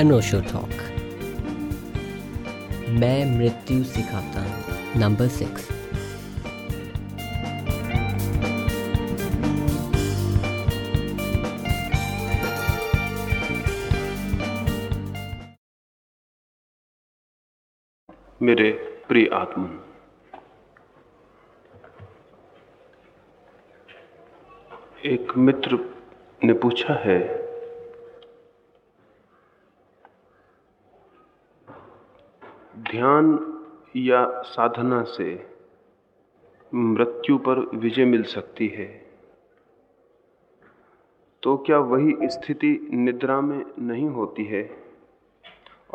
अनोशो talk मैं मृत्यु सिखाता हूँ. नंबर सिक्स मेरे प्रिय आत्मन। एक मित्र ने पूछा है ध्यान या साधना से मृत्यु पर विजय मिल सकती है। तो क्या वही स्थिति निद्रा में नहीं होती है?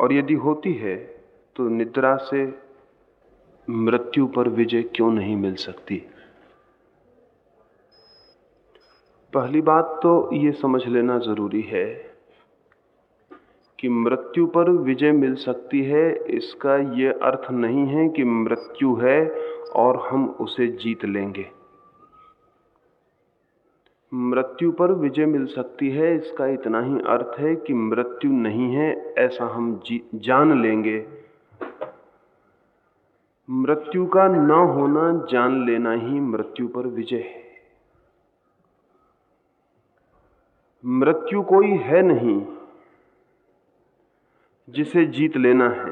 और यदि होती है तो निद्रा से मृत्यु पर विजय क्यों नहीं मिल सकती? पहली बात तो ये समझ लेना ज़रूरी है कि मृत्यु पर विजय मिल सकती है, इसका यह अर्थ नहीं है कि मृत्यु है और हम उसे जीत लेंगे। मृत्यु पर विजय मिल सकती है, इसका इतना ही अर्थ है कि मृत्यु नहीं है, ऐसा हम जान लेंगे। मृत्यु का न होना, जान लेना ही मृत्यु पर विजय है। मृत्यु कोई है नहीं जिसे जीत लेना है।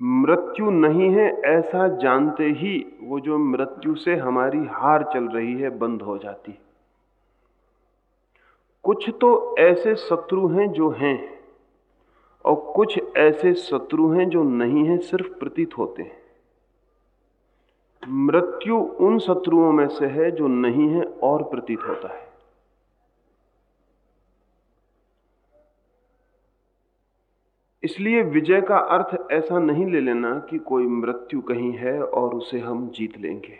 मृत्यु नहीं है, ऐसा जानते ही वो जो मृत्यु से हमारी हार चल रही है, बंद हो जाती कुछ तो ऐसे शत्रु हैं जो हैं, और कुछ ऐसे शत्रु हैं जो नहीं हैं, सिर्फ़ प्रतीत होते हैं। मृत्यु उन शत्रुओं में से है जो नहीं है और प्रतीत होता है। इसलिए विजय का अर्थ ऐसा नहीं ले लेना कि कोई मृत्यु कहीं है और उसे हम जीत लेंगे।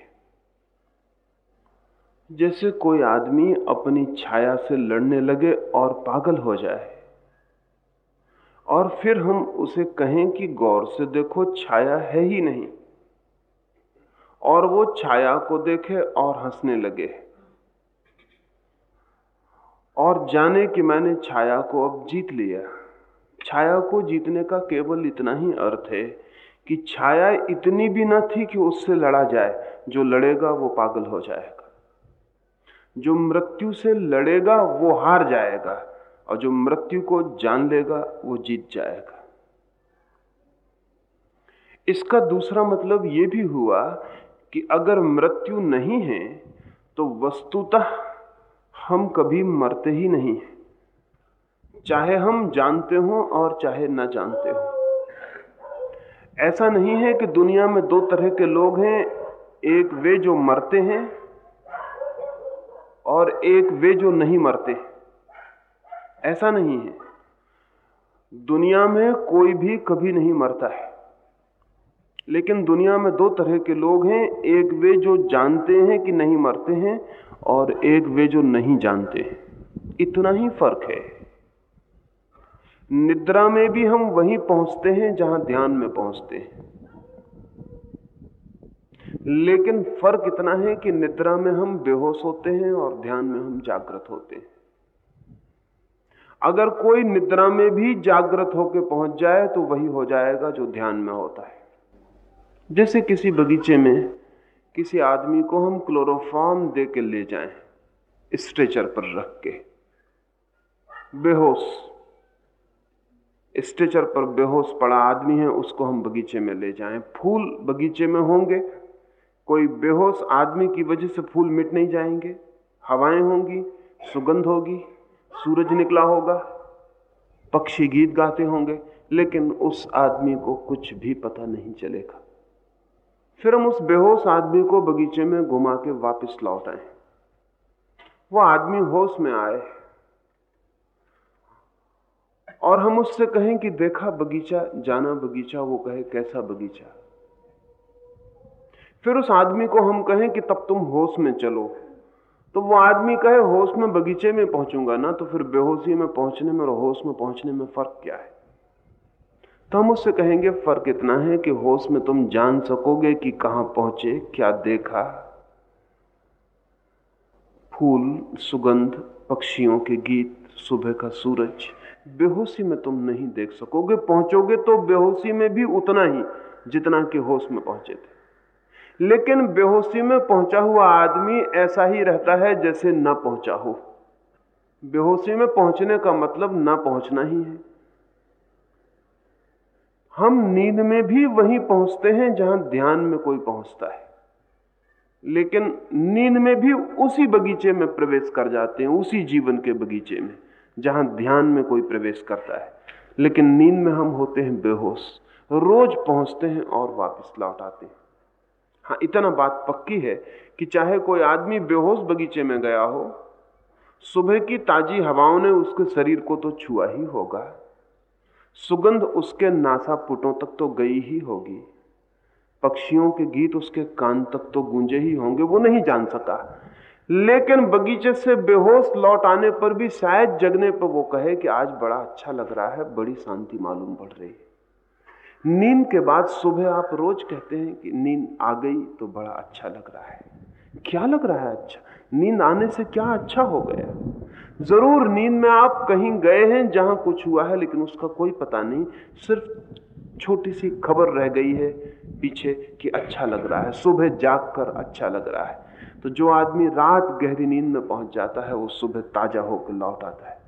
जैसे कोई आदमी अपनी छाया से लड़ने लगे और पागल हो जाए, और फिर हम उसे कहें कि गौर से देखो छाया है ही नहीं, और वो छाया को देखे और हंसने लगे। और जाने कि मैंने छाया को अब जीत लिया। छाया को जीतने का केवल इतना ही अर्थ है कि छाया इतनी भी न थी कि उससे लड़ा जाए। जो लड़ेगा वो पागल हो जाएगा। जो मृत्यु से लड़ेगा वो हार जाएगा और जो मृत्यु को जान लेगा वो जीत जाएगा। इसका दूसरा मतलब ये भी हुआ कि अगर मृत्यु नहीं है तो वस्तुतः हम कभी मरते ही नहीं हैं। चाहे हम जानते हो और चाहे ना जानते हो। ऐसा नहीं है कि दुनिया में दो तरह के लोग हैं, एक वे जो मरते हैं और एक वे जो नहीं मरते। ऐसा नहीं है। दुनिया में कोई भी कभी नहीं मरता है। लेकिन दुनिया में दो तरह के लोग हैं, एक वे जो जानते हैं कि नहीं मरते हैं और एक वे जो नहीं जानते हैं। इतना ही फ़र्क है। निद्रा में भी हम वहीं पहुँचते हैं जहाँ ध्यान में पहुँचते हैं। लेकिन फ़र्क इतना है कि निद्रा में हम बेहोश होते हैं और ध्यान में हम जागृत होते हैं। अगर कोई निद्रा में भी जागृत होकर पहुँच जाए तो वही हो जाएगा जो ध्यान में होता है। जैसे किसी बगीचे में किसी आदमी को हम क्लोरोफॉर्म दे के ले जाएँ, स्ट्रेचर पर रख के, बेहोश। स्ट्रेचर पर बेहोश पड़ा आदमी है, उसको हम बगीचे में ले जाएँ। फूल बगीचे में होंगे। कोई बेहोश आदमी की वजह से फूल मिट नहीं जाएँगे। हवाएँ होंगी, सुगंध होगी, सूरज निकला होगा, पक्षी गीत गाते होंगे, लेकिन उस आदमी को कुछ भी पता नहीं चलेगा। फिर हम उस बेहोश आदमी को बगीचे में घुमा के वापस लौट आए। वो आदमी होश में आए। और हम उससे कहें कि देखा बगीचा, जाना बगीचा, वो कहे कैसा बगीचा। फिर उस आदमी को हम कहें कि तब तुम होश में चलो। तो वो आदमी कहे, होश में बगीचे में पहुंचूँगा ना तो फिर बेहोशी में पहुँचने में और होश में पहुँचने में फ़र्क क्या है? तो हम उससे कहेंगे, फ़र्क इतना है कि होश में तुम जान सकोगे कि कहाँ पहुँचे, क्या देखा। फूल, सुगंध, पक्षियों के गीत, सुबह का सूरज। बेहोशी में तुम नहीं देख सकोगे। पहुंचोगे तो बेहोशी में भी उतना ही, जितना कि होश में पहुँचे थे। लेकिन बेहोशी में पहुँचा हुआ आदमी ऐसा ही रहता है जैसे न पहुँचा हो। बेहोशी में पहुँचने का मतलब न पहुँचना ही है। हम नींद में भी वहीं पहुँचते हैं जहाँ ध्यान में कोई पहुँचता है। लेकिन नींद में भी उसी बगीचे में प्रवेश कर जाते हैं, उसी जीवन के बगीचे में। जहाँ ध्यान में कोई प्रवेश करता है। लेकिन नींद में हम होते हैं बेहोश। रोज पहुँचते हैं और वापस लौट आते हैं। हाँ इतना बात पक्की है कि चाहे कोई आदमी बेहोश बगीचे में गया हो, सुबह की ताजी हवाओं ने उसके शरीर को तो छुआ ही होगा। सुगंध उसके नासा पुटों तक तो गई ही होगी। पक्षियों के गीत उसके कान तक तो गूंजे ही होंगे, वो नहीं जान सका। लेकिन बगीचे से बेहोश लौट आने पर भी शायद जगने पर वो कहे कि आज बड़ा अच्छा लग रहा है, बड़ी शांति मालूम पड़ रही है। नींद के बाद सुबह आप रोज कहते हैं कि नींद आ गई तो बड़ा अच्छा लग रहा है। क्या लग रहा है अच्छा? नींद आने से क्या अच्छा हो गया? ज़रूर नींद में आप कहीं गए हैं जहाँ कुछ हुआ है, लेकिन उसका कोई पता नहीं। सिर्फ़ छोटी सी खबर रह गई है पीछे कि अच्छा लग रहा है, सुबह जाग कर अच्छा लग रहा है। तो जो आदमी रात गहरी नींद में पहुँच जाता है, वो सुबह ताज़ा होकर लौट आता है।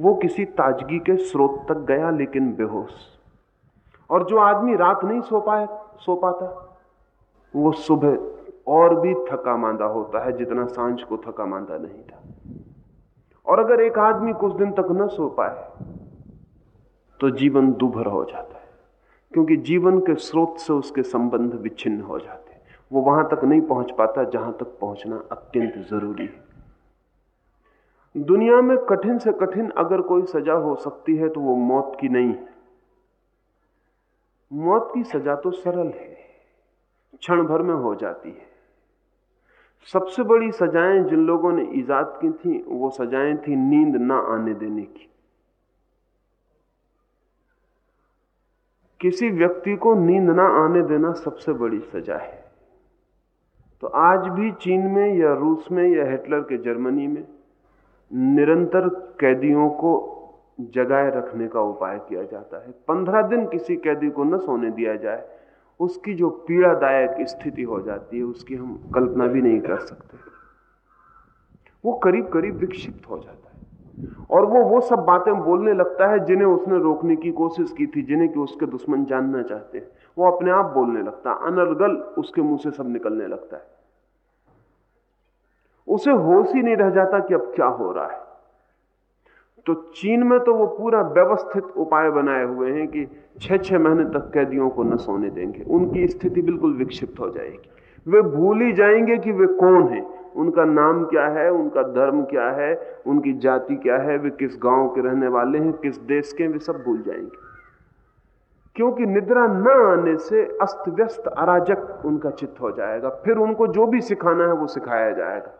वो किसी ताजगी के स्रोत तक गया, लेकिन बेहोश। और जो आदमी रात नहीं सो पाए, सो पाता। वो सुबह और भी थका मांदा होता है, जितना साँझ को थका मांदा नहीं था। और अगर एक आदमी कुछ दिन तक न सो पाए तो जीवन दुभर हो जाता है, क्योंकि जीवन के स्रोत से उसके संबंध विच्छिन्न हो जाते वो वहाँ तक नहीं पहुँच पाता जहाँ तक पहुँचना अत्यंत ज़रूरी है। दुनिया में कठिन से कठिन अगर कोई सजा हो सकती है तो वो मौत की नहीं है। मौत की सजा तो सरल है, क्षण भर में हो जाती है। सबसे बड़ी सजाएँ जिन लोगों ने ईजाद की थी, वो सजाएँ थी नींद ना आने देने की। किसी व्यक्ति को नींद ना आने देना सबसे बड़ी सजा है। तो आज भी चीन में या रूस में या हिटलर के जर्मनी में निरंतर कैदियों को जगाए रखने का उपाय किया जाता है। पंद्रह दिन किसी कैदी को न सोने दिया जाए, उसकी जो पीड़ादायक स्थिति हो जाती है, उसकी हम कल्पना भी नहीं कर सकते। वो करीब करीब विक्षिप्त हो जाता है। और वो वो सब बातें बोलने लगता है जिन्हें उसने रोकने की कोशिश की थी, जिन्हें कि उसके दुश्मन जानना चाहते हैं। वो अपने आप बोलने लगता है, अनर्गल उसके मुँह से सब निकलने लगता है। उसे होश ही नहीं रह जाता कि अब क्या हो रहा है। तो चीन में तो वो पूरा व्यवस्थित उपाय बनाए हुए हैं कि छह छह महीने तक कैदियों को न सोने देंगे। उनकी स्थिति बिल्कुल विक्षिप्त हो जाएगी। वे भूल ही जाएँगे कि वे कौन है। उनका नाम क्या है? उनका धर्म क्या है? उनकी जाति क्या है? वे किस गाँव के रहने वाले हैं? किस देश के वे सब भूल जाएँगे। क्योंकि निद्रा न आने से अस्त व्यस्त अराजक उनका चित्त हो जाएगा। फिर उनको जो भी सिखाना है वो सिखाया जाएगा।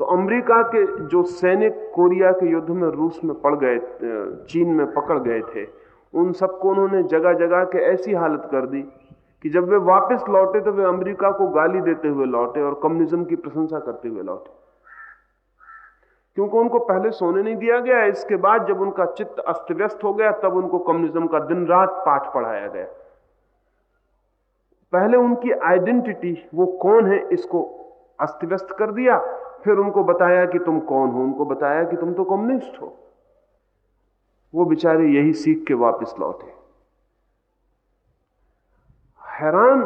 तो अमेरिका के जो सैनिक कोरिया के युद्ध में रूस में पड़ गए चीन में पकड़ गए थे, उन सबको उन्होंने जगह जगह के ऐसी हालत कर दी कि जब वे वापस लौटे तो वे अमेरिका को गाली देते हुए लौटे और कम्युनिज्म की प्रशंसा करते हुए लौटे। क्योंकि उनको पहले सोने नहीं दिया गया, इसके बाद जब उनका चित्त अस्त व्यस्त हो गया, तब उनको कम्युनिज्म का दिन रात पाठ पढ़ाया गया। पहले उनकी आइडेंटिटी, वो कौन है, इसको अस्त व्यस्त कर दिया फिर उनको बताया कि तुम कौन हो? उनको बताया कि तुम तो कम्युनिस्ट हो। वो बेचारे यही सीख के वापस लौटे। हैरान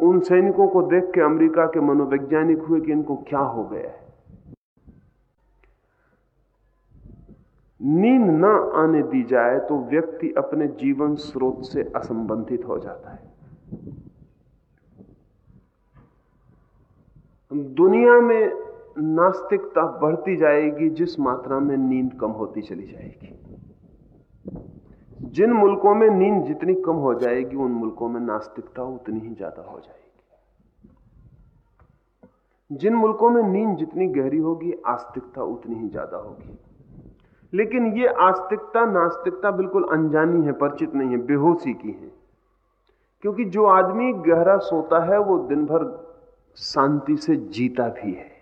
उन सैनिकों को देख के अमेरिका के मनोवैज्ञानिक हुए कि इनको क्या हो गया है। नींद ना आने दी जाए तो व्यक्ति अपने जीवन स्रोत से असंबंधित हो जाता है। दुनिया में नास्तिकता बढ़ती जाएगी, जिस मात्रा में नींद कम होती चली जाएगी। जिन मुल्कों में नींद जितनी कम हो जाएगी, उन मुल्कों में नास्तिकता उतनी ही ज़्यादा हो जाएगी। जिन मुल्कों में नींद जितनी गहरी होगी, आस्तिकता उतनी ही ज़्यादा होगी। लेकिन ये आस्तिकता, नास्तिकता बिल्कुल अनजानी है, परिचित नहीं है, बेहोशी की है। क्योंकि जो आदमी गहरा सोता है, वो दिन भर शांति से जीता भी है।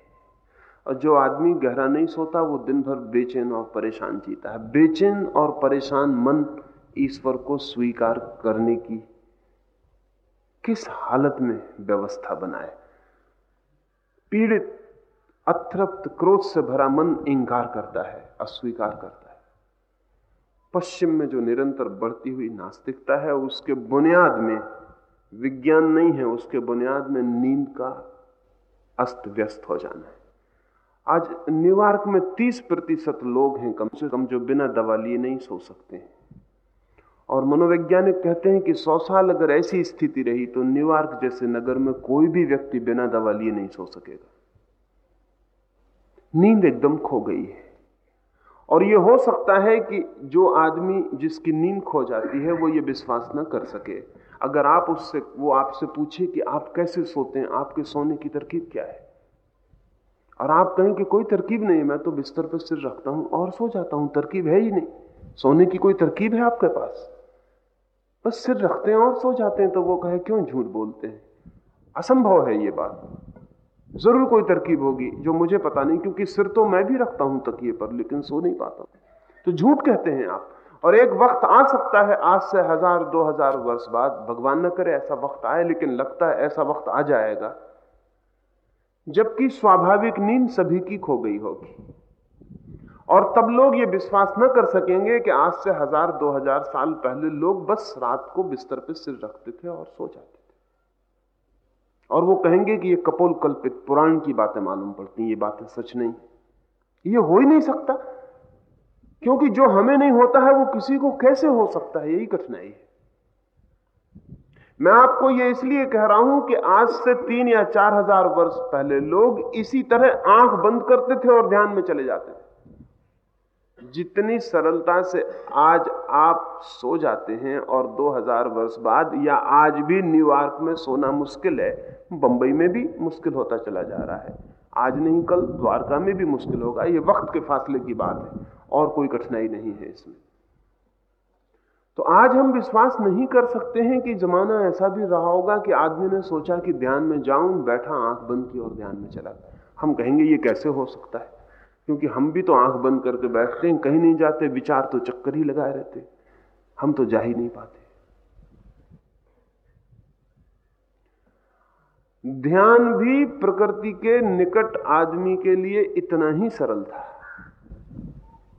और जो आदमी गहरा नहीं सोता, वो दिन भर बेचैन और परेशान जीता है। बेचैन और परेशान मन ईश्वर को स्वीकार करने की किस हालत में व्यवस्था बनाए? पीड़ित, अतृप्त, क्रोध से भरा मन इंकार करता है, अस्वीकार करता है। पश्चिम में जो निरंतर बढ़ती हुई नास्तिकता है, उसके बुनियाद में विज्ञान नहीं है, उसके बुनियाद में नींद का अस्त व्यस्त हो जाना है। आज न्यूयॉर्क में 30 प्रतिशत लोग हैं कम से कम जो बिना दवा लिए नहीं सो सकते हैं। और मनोवैज्ञानिक कहते हैं कि 100 साल अगर ऐसी स्थिति रही तो न्यूयॉर्क जैसे नगर में कोई भी व्यक्ति बिना दवा लिए नहीं सो सकेगा। नींद एकदम खो गई है। और यह हो सकता है कि जो आदमी जिसकी नींद खो जाती है वो ये विश्वास ना कर सके। अगर आप उससे, वो आपसे पूछे कि आप कैसे सोते हैं, आपके सोने की तरकीब क्या है? और आप कहें कि कोई तरकीब नहीं, मैं तो बिस्तर पर सिर रखता हूँ और सो जाता हूँ। तरकीब है ही नहीं। सोने की कोई तरकीब है आपके पास? बस सिर रखते हैं और सो जाते हैं तो वो कहे, क्यों झूठ बोलते हैं? असंभव है ये बात। ज़रूर कोई तरकीब होगी, जो मुझे पता नहीं, क्योंकि सिर तो मैं भी रखता हूँ तकिए पर, लेकिन सो नहीं पाता तो झूठ कहते हैं आप। और एक वक्त आ सकता है, आज से हज़ार, दो हज़ार वर्ष बाद, भगवान न करे ऐसा वक्त आए, लेकिन लगता है ऐसा वक्त आ जाएगा। जबकि स्वाभाविक नींद सभी की खो गई होगी। और तब लोग ये विश्वास न कर सकेंगे कि आज से हज़ार, दो हज़ार साल पहले लोग बस रात को बिस्तर पर सिर रखते थे और सो जाते थे। और वो कहेंगे कि ये कपोल कल्पित पुराण की बातें मालूम पड़ती ये बातें सच नहीं ये हो ही नहीं सकता, क्योंकि जो हमें नहीं होता है, वो किसी को कैसे हो सकता है? यही कठिनाई है। मैं आपको ये इसलिए कह रहा हूँ कि आज से तीन या चार हज़ार वर्ष पहले लोग इसी तरह आँख बंद करते थे और ध्यान में चले जाते थे। जितनी सरलता से आज आप सो जाते हैं और 2000 वर्ष बाद या आज भी न्यूयॉर्क में सोना मुश्किल है, बंबई में भी मुश्किल होता चला जा रहा है। आज नहीं, कल द्वारका में भी मुश्किल होगा, ये वक्त के फासले की बात है और कोई कठिनाई नहीं है इसमें। तो आज हम विश्वास नहीं कर सकते हैं कि जमाना ऐसा भी रहा होगा कि आदमी ने सोचा कि ध्यान में जाऊँ, बैठा आँख बंद की और ध्यान में चला। हम कहेंगे ये कैसे हो सकता है? क्योंकि हम भी तो आँख बंद करके बैठते हैं, कहीं नहीं जाते, विचार तो चक्कर ही लगाए रहते हम तो जा ही नहीं पाते। ध्यान भी प्रकृति के निकट आदमी के लिए इतना ही सरल था।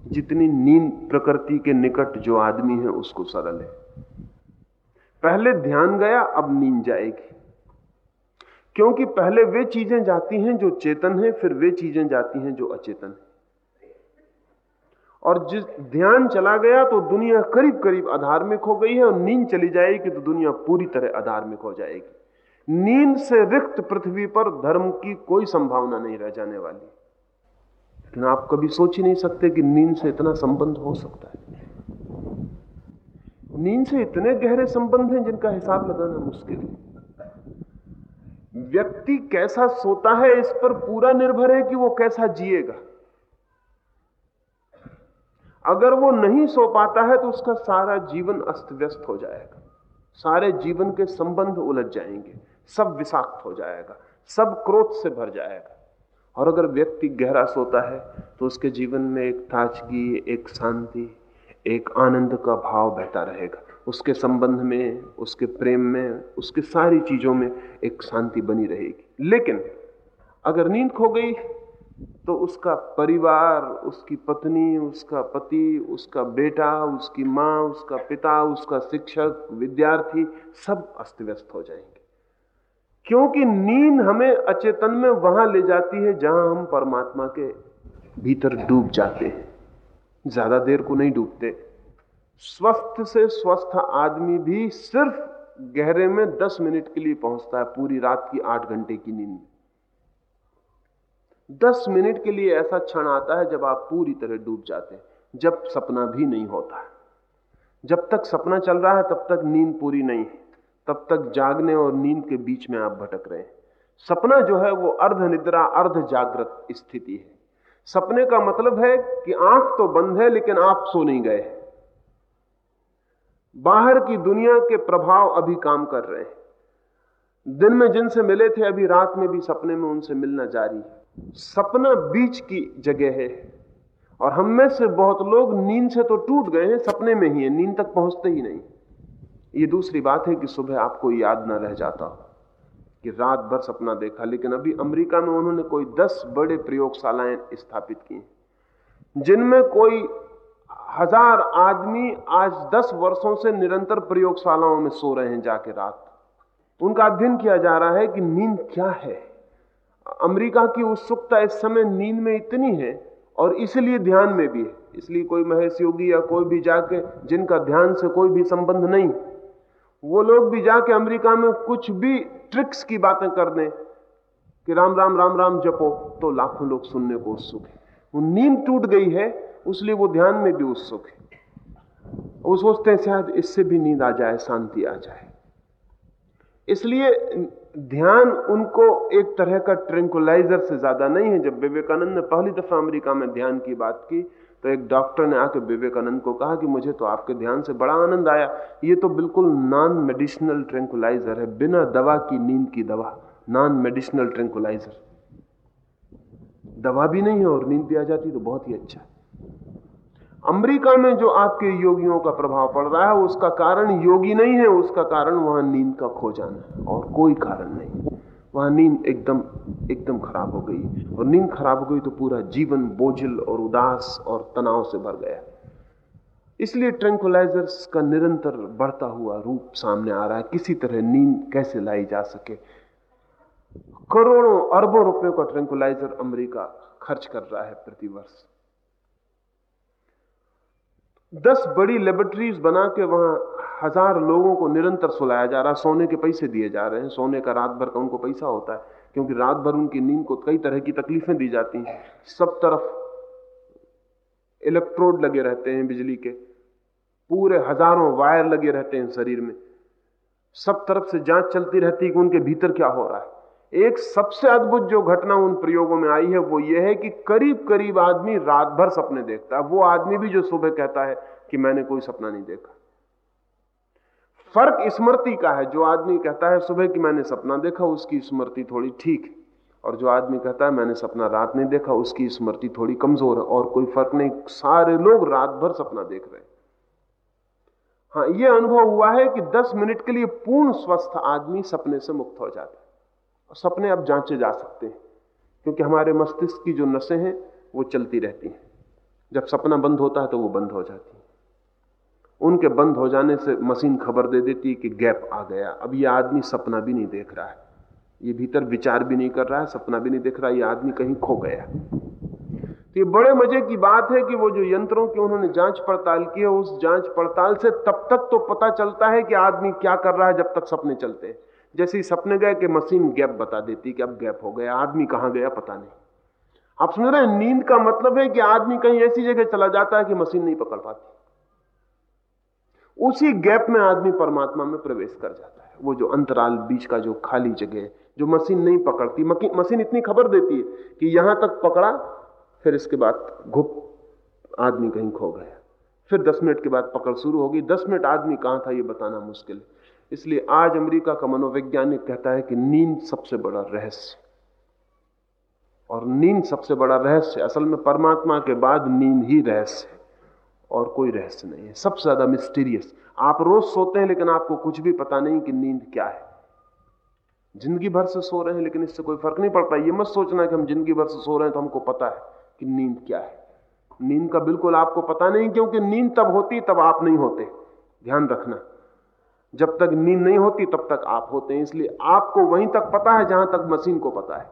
जितनी नींद प्रकृति के निकट जो आदमी है, उसको सरल है। पहले ध्यान गया, अब नींद जाएगी। क्योंकि पहले वे चीज़ें जाती हैं जो चेतन है, फिर वे चीज़ें जाती हैं जो अचेतन है। और जिस ध्यान चला गया तो दुनिया करीब करीब अधार्मिक हो गई है, और नींद चली जाएगी तो दुनिया पूरी तरह अधार्मिक हो जाएगी। नींद से रिक्त पृथ्वी पर धर्म की कोई संभावना नहीं रह जाने वाली। लेकिन आप कभी सोच ही नहीं सकते कि नींद से इतना संबंध हो सकता है। नींद से इतने गहरे संबंध हैं जिनका हिसाब लगाना मुश्किल है। व्यक्ति कैसा सोता है इस पर पूरा निर्भर है कि वो कैसा जिएगा। अगर वो नहीं सो पाता है तो उसका सारा जीवन अस्त व्यस्त हो जाएगा। सारे जीवन के संबंध उलझ जाएँगे, सब विषाक्त हो जाएगा, सब क्रोध से भर जाएगा। और अगर व्यक्ति गहरा सोता है तो उसके जीवन में एक ताजगी, एक शांति, एक आनंद का भाव बहता रहेगा। उसके संबंध में, उसके प्रेम में, उसके सारी चीज़ों में एक शांति बनी रहेगी। लेकिन अगर नींद खो गई तो उसका परिवार, उसकी पत्नी, उसका पति, उसका बेटा, उसकी माँ, उसका पिता, उसका शिक्षक, विद्यार्थी सब अस्त व्यस्त हो जाएँगे। क्योंकि नींद हमें अचेतन में वहाँ ले जाती है जहाँ हम परमात्मा के भीतर डूब जाते हैं। ज़्यादा देर को नहीं डूबते। स्वस्थ से स्वस्थ आदमी भी सिर्फ़ गहरे में दस मिनट के लिए पहुँचता है पूरी रात की आठ घंटे की नींद दस मिनट के लिए ऐसा क्षण आता है जब आप पूरी तरह डूब जाते हैं, जब सपना भी नहीं होता। जब तक सपना चल रहा है, तब तक नींद पूरी नहीं है। तब तक जागने और नींद के बीच में आप भटक रहे हैं। सपना जो है वो अर्ध निद्रा, अर्ध जागृत स्थिति है। सपने का मतलब है कि आँख तो बंद है, लेकिन आप सो नहीं गए बाहर की दुनिया के प्रभाव अभी काम कर रहे हैं। दिन में जिनसे मिले थे, अभी रात में भी सपने में उनसे मिलना जारी है। सपना बीच की जगह है, और हम में से बहुत लोग नींद से तो टूट गए हैं, सपने में ही है, नींद तक पहुँचते ही नहीं। ये दूसरी बात है कि सुबह आपको याद ना रह जाता हो, कि रात भर सपना देखा। लेकिन अभी अमेरिका में उन्होंने कोई दस बड़े प्रयोगशालाएँ स्थापित की जिनमें कोई हज़ार आदमी आज दस वर्षों से निरंतर प्रयोगशालाओं में सो रहे हैं जाके रात। उनका अध्ययन किया जा रहा है कि नींद क्या है। अमेरिका की उत्सुकता इस समय नींद में इतनी है और इसलिए ध्यान में भी है। इसलिए कोई महेश योगी या कोई भी जाके जिनका ध्यान से कोई भी संबंध नहीं वो लोग भी जाके अमेरिका में कुछ भी ट्रिक्स की बातें कर दें कि राम राम राम राम जपो तो लाखों लोग सुनने को उत्सुक है। वो नींद टूट गई है उसलिए वो ध्यान में भी उत्सुक है। वो सोचते हैं, शायद इससे भी नींद आ जाए, शांति आ जाए। इसलिए ध्यान उनको एक तरह का ट्रेंकुलाइजर से ज़्यादा नहीं है। जब विवेकानंद ने पहली दफ़ा अमेरिका में ध्यान की बात की तो एक डॉक्टर ने आके विवेकानंद को कहा कि मुझे तो आपके ध्यान से बड़ा आनंद आया। ये तो बिल्कुल नॉन मेडिसिनल ट्रेंकुलाइजर है, बिना दवा की नींद की दवा नॉन मेडिसिनल ट्रेंकुलाइजर दवा भी नहीं है और नींद भी आ जाती तो बहुत ही अच्छा है। अमेरिका में जो आपके योगियों का प्रभाव पड़ रहा है, उसका कारण योगी नहीं है, उसका कारण वहाँ नींद का खो जाना और कोई कारण नहीं। वहाँ नींद एकदम एकदम खराब हो गई। और नींद खराब हो गई तो पूरा जीवन बोझिल और उदास और तनाव से भर गया। इसलिए ट्रैंकुलाइजर्स का निरंतर बढ़ता हुआ रूप सामने आ रहा है, किसी तरह नींद कैसे लाई जा सके। करोड़ों अरबों रुपयों का ट्रैंकुलाइजर अमेरिका खर्च कर रहा है प्रतिवर्ष। दस बड़ी लेबोरेटरीज बना के वहाँ हज़ार लोगों को निरंतर सुलाया जा रहा है। सोने के पैसे दिए जा रहे हैं। सोने का रात भर का उनको पैसा होता है, क्योंकि रात भर उनकी नींद को कई तरह की तकलीफें दी जाती हैं। सब तरफ़ इलेक्ट्रोड लगे रहते हैं बिजली के। पूरे हज़ारों वायर लगे रहते हैं शरीर में। सब तरफ़ से जाँच चलती रहती है कि उनके भीतर क्या हो रहा है। एक सबसे अद्भुत जो घटना उन प्रयोगों में आई है, वो ये है कि करीब करीब आदमी रात भर सपने देखता है। वो आदमी भी जो सुबह कहता है कि मैंने कोई सपना नहीं देखा। फ़र्क स्मृति का है। जो आदमी कहता है सुबह कि मैंने सपना देखा, उसकी स्मृति थोड़ी ठीक है। और जो आदमी कहता है मैंने सपना रात नहीं देखा, उसकी स्मृति थोड़ी कमज़ोर है। और कोई फ़र्क नहीं, सारे लोग रात भर सपना देख रहे हैं। हाँ यह अनुभव हुआ है कि 10 मिनट के लिए पूर्ण स्वस्थ आदमी सपने से मुक्त हो जाता है। सपने अब जांचे जा सकते हैं, क्योंकि हमारे मस्तिष्क की जो नसें हैं, वो चलती रहती हैं। जब सपना बंद होता है तो वो बंद हो जाती है। उनके बंद हो जाने से मशीन खबर दे देती है कि गैप आ गया। अब ये आदमी सपना भी नहीं देख रहा है। ये भीतर विचार भी नहीं कर रहा है, सपना भी नहीं देख रहा है, ये आदमी कहीं खो गया तो ये बड़े मज़े की बात है कि वो जो यंत्रों की उन्होंने जाँच पड़ताल की है उस जाँच पड़ताल से तब तक तो पता चलता है कि आदमी क्या कर रहा है जब तक सपने चलते हैं। जैसे ही सपने गए कि मशीन गैप बता देती कि अब गैप हो गया, आदमी कहाँ गया पता नहीं। आप समझ रहे हैं, नींद का मतलब है कि आदमी कहीं ऐसी जगह चला जाता है कि मशीन नहीं पकड़ पाती। उसी गैप में आदमी परमात्मा में प्रवेश कर जाता है। वो जो अंतराल, बीच का जो खाली जगह, जो मशीन नहीं पकड़ती मशीन इतनी खबर देती है कि यहाँ तक पकड़ा, फिर इसके बाद घुप, आदमी कहीं खो गया। फिर दस मिनट के बाद पकड़ शुरू होगी। दस मिनट आदमी कहाँ था ये बताना मुश्किल है। इसलिए आज अमेरिका का मनोवैज्ञानिक कहता है कि नींद सबसे बड़ा रहस्य। और नींद सबसे बड़ा रहस्य, असल में परमात्मा के बाद नींद ही रहस्य है, और कोई रहस्य नहीं है। सबसे ज़्यादा मिस्टीरियस आप रोज सोते हैं, लेकिन आपको कुछ भी पता नहीं कि नींद क्या है। ज़िंदगी भर से सो रहे हैं, लेकिन इससे कोई फ़र्क नहीं पड़ता। ये मत सोचना कि हम ज़िंदगी भर से सो रहे हैं तो हमको पता है कि नींद क्या है। नींद का बिल्कुल आपको पता नहीं, क्योंकि नींद तब होती, तब आप नहीं होते। ध्यान रखना। जब तक नींद नहीं होती, तब तक आप होते हैं। इसलिए आपको वहीं तक पता है जहाँ तक मशीन को पता है।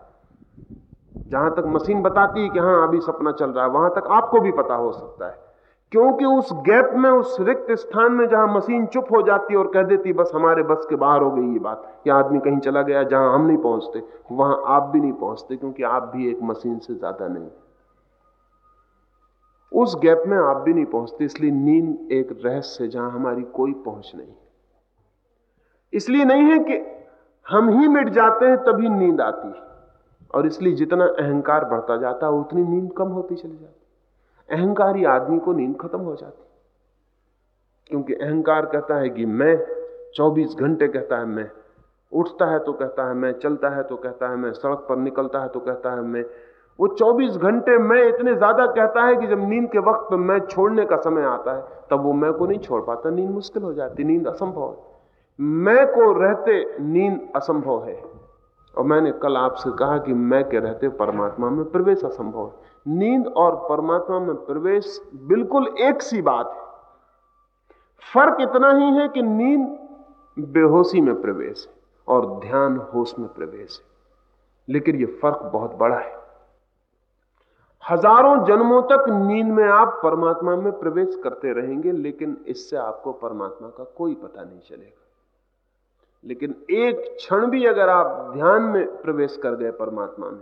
जहाँ तक मशीन बताती है कि हाँ अभी सपना चल रहा है, वहाँ तक आपको भी पता हो सकता है। क्योंकि उस गैप में, उस रिक्त स्थान में जहाँ मशीन चुप हो जाती और कह देती बस हमारे बस के बाहर हो गई ये बात, कि आदमी कहीं चला गया, जहाँ हम नहीं पहुँचते, वहाँ आप भी नहीं पहुँचते, क्योंकि आप भी एक मशीन से ज़्यादा नहीं उस गैप में आप भी नहीं पहुँचते, इसलिए नींद एक रहस्य है जहाँ हमारी कोई पहुँच नहीं। इसलिए नहीं है कि हम ही मिट जाते हैं, तभी नींद आती है। और इसलिए जितना अहंकार बढ़ता जाता है, उतनी नींद कम होती चली जाती अहंकारी आदमी को नींद खत्म हो जाती क्योंकि अहंकार कहता है कि मैं 24 घंटे कहता है, मैं उठता है तो कहता है, मैं चलता है तो कहता है, मैं सड़क पर निकलता है तो कहता है, मैं वो 24 घंटे मैं इतने ज़्यादा कहता है कि जब नींद के वक्त मैं छोड़ने का समय आता है, तब वो मैं को नहीं छोड़ पाता। नींद मुश्किल हो जाती, नींद असंभव है। मैं को रहते नींद असंभव है। और मैंने कल आपसे कहा कि मैं के रहते परमात्मा में प्रवेश असंभव है। नींद और परमात्मा में प्रवेश बिल्कुल एक सी बात है। फ़र्क इतना ही है कि नींद बेहोशी में प्रवेश है और ध्यान होश में प्रवेश है। लेकिन यह फ़र्क बहुत बड़ा है। हज़ारों जन्मों तक नींद में आप परमात्मा में प्रवेश करते रहेंगे, लेकिन इससे आपको परमात्मा का कोई पता नहीं चलेगा। लेकिन एक क्षण भी अगर आप ध्यान में प्रवेश कर गए परमात्मा में,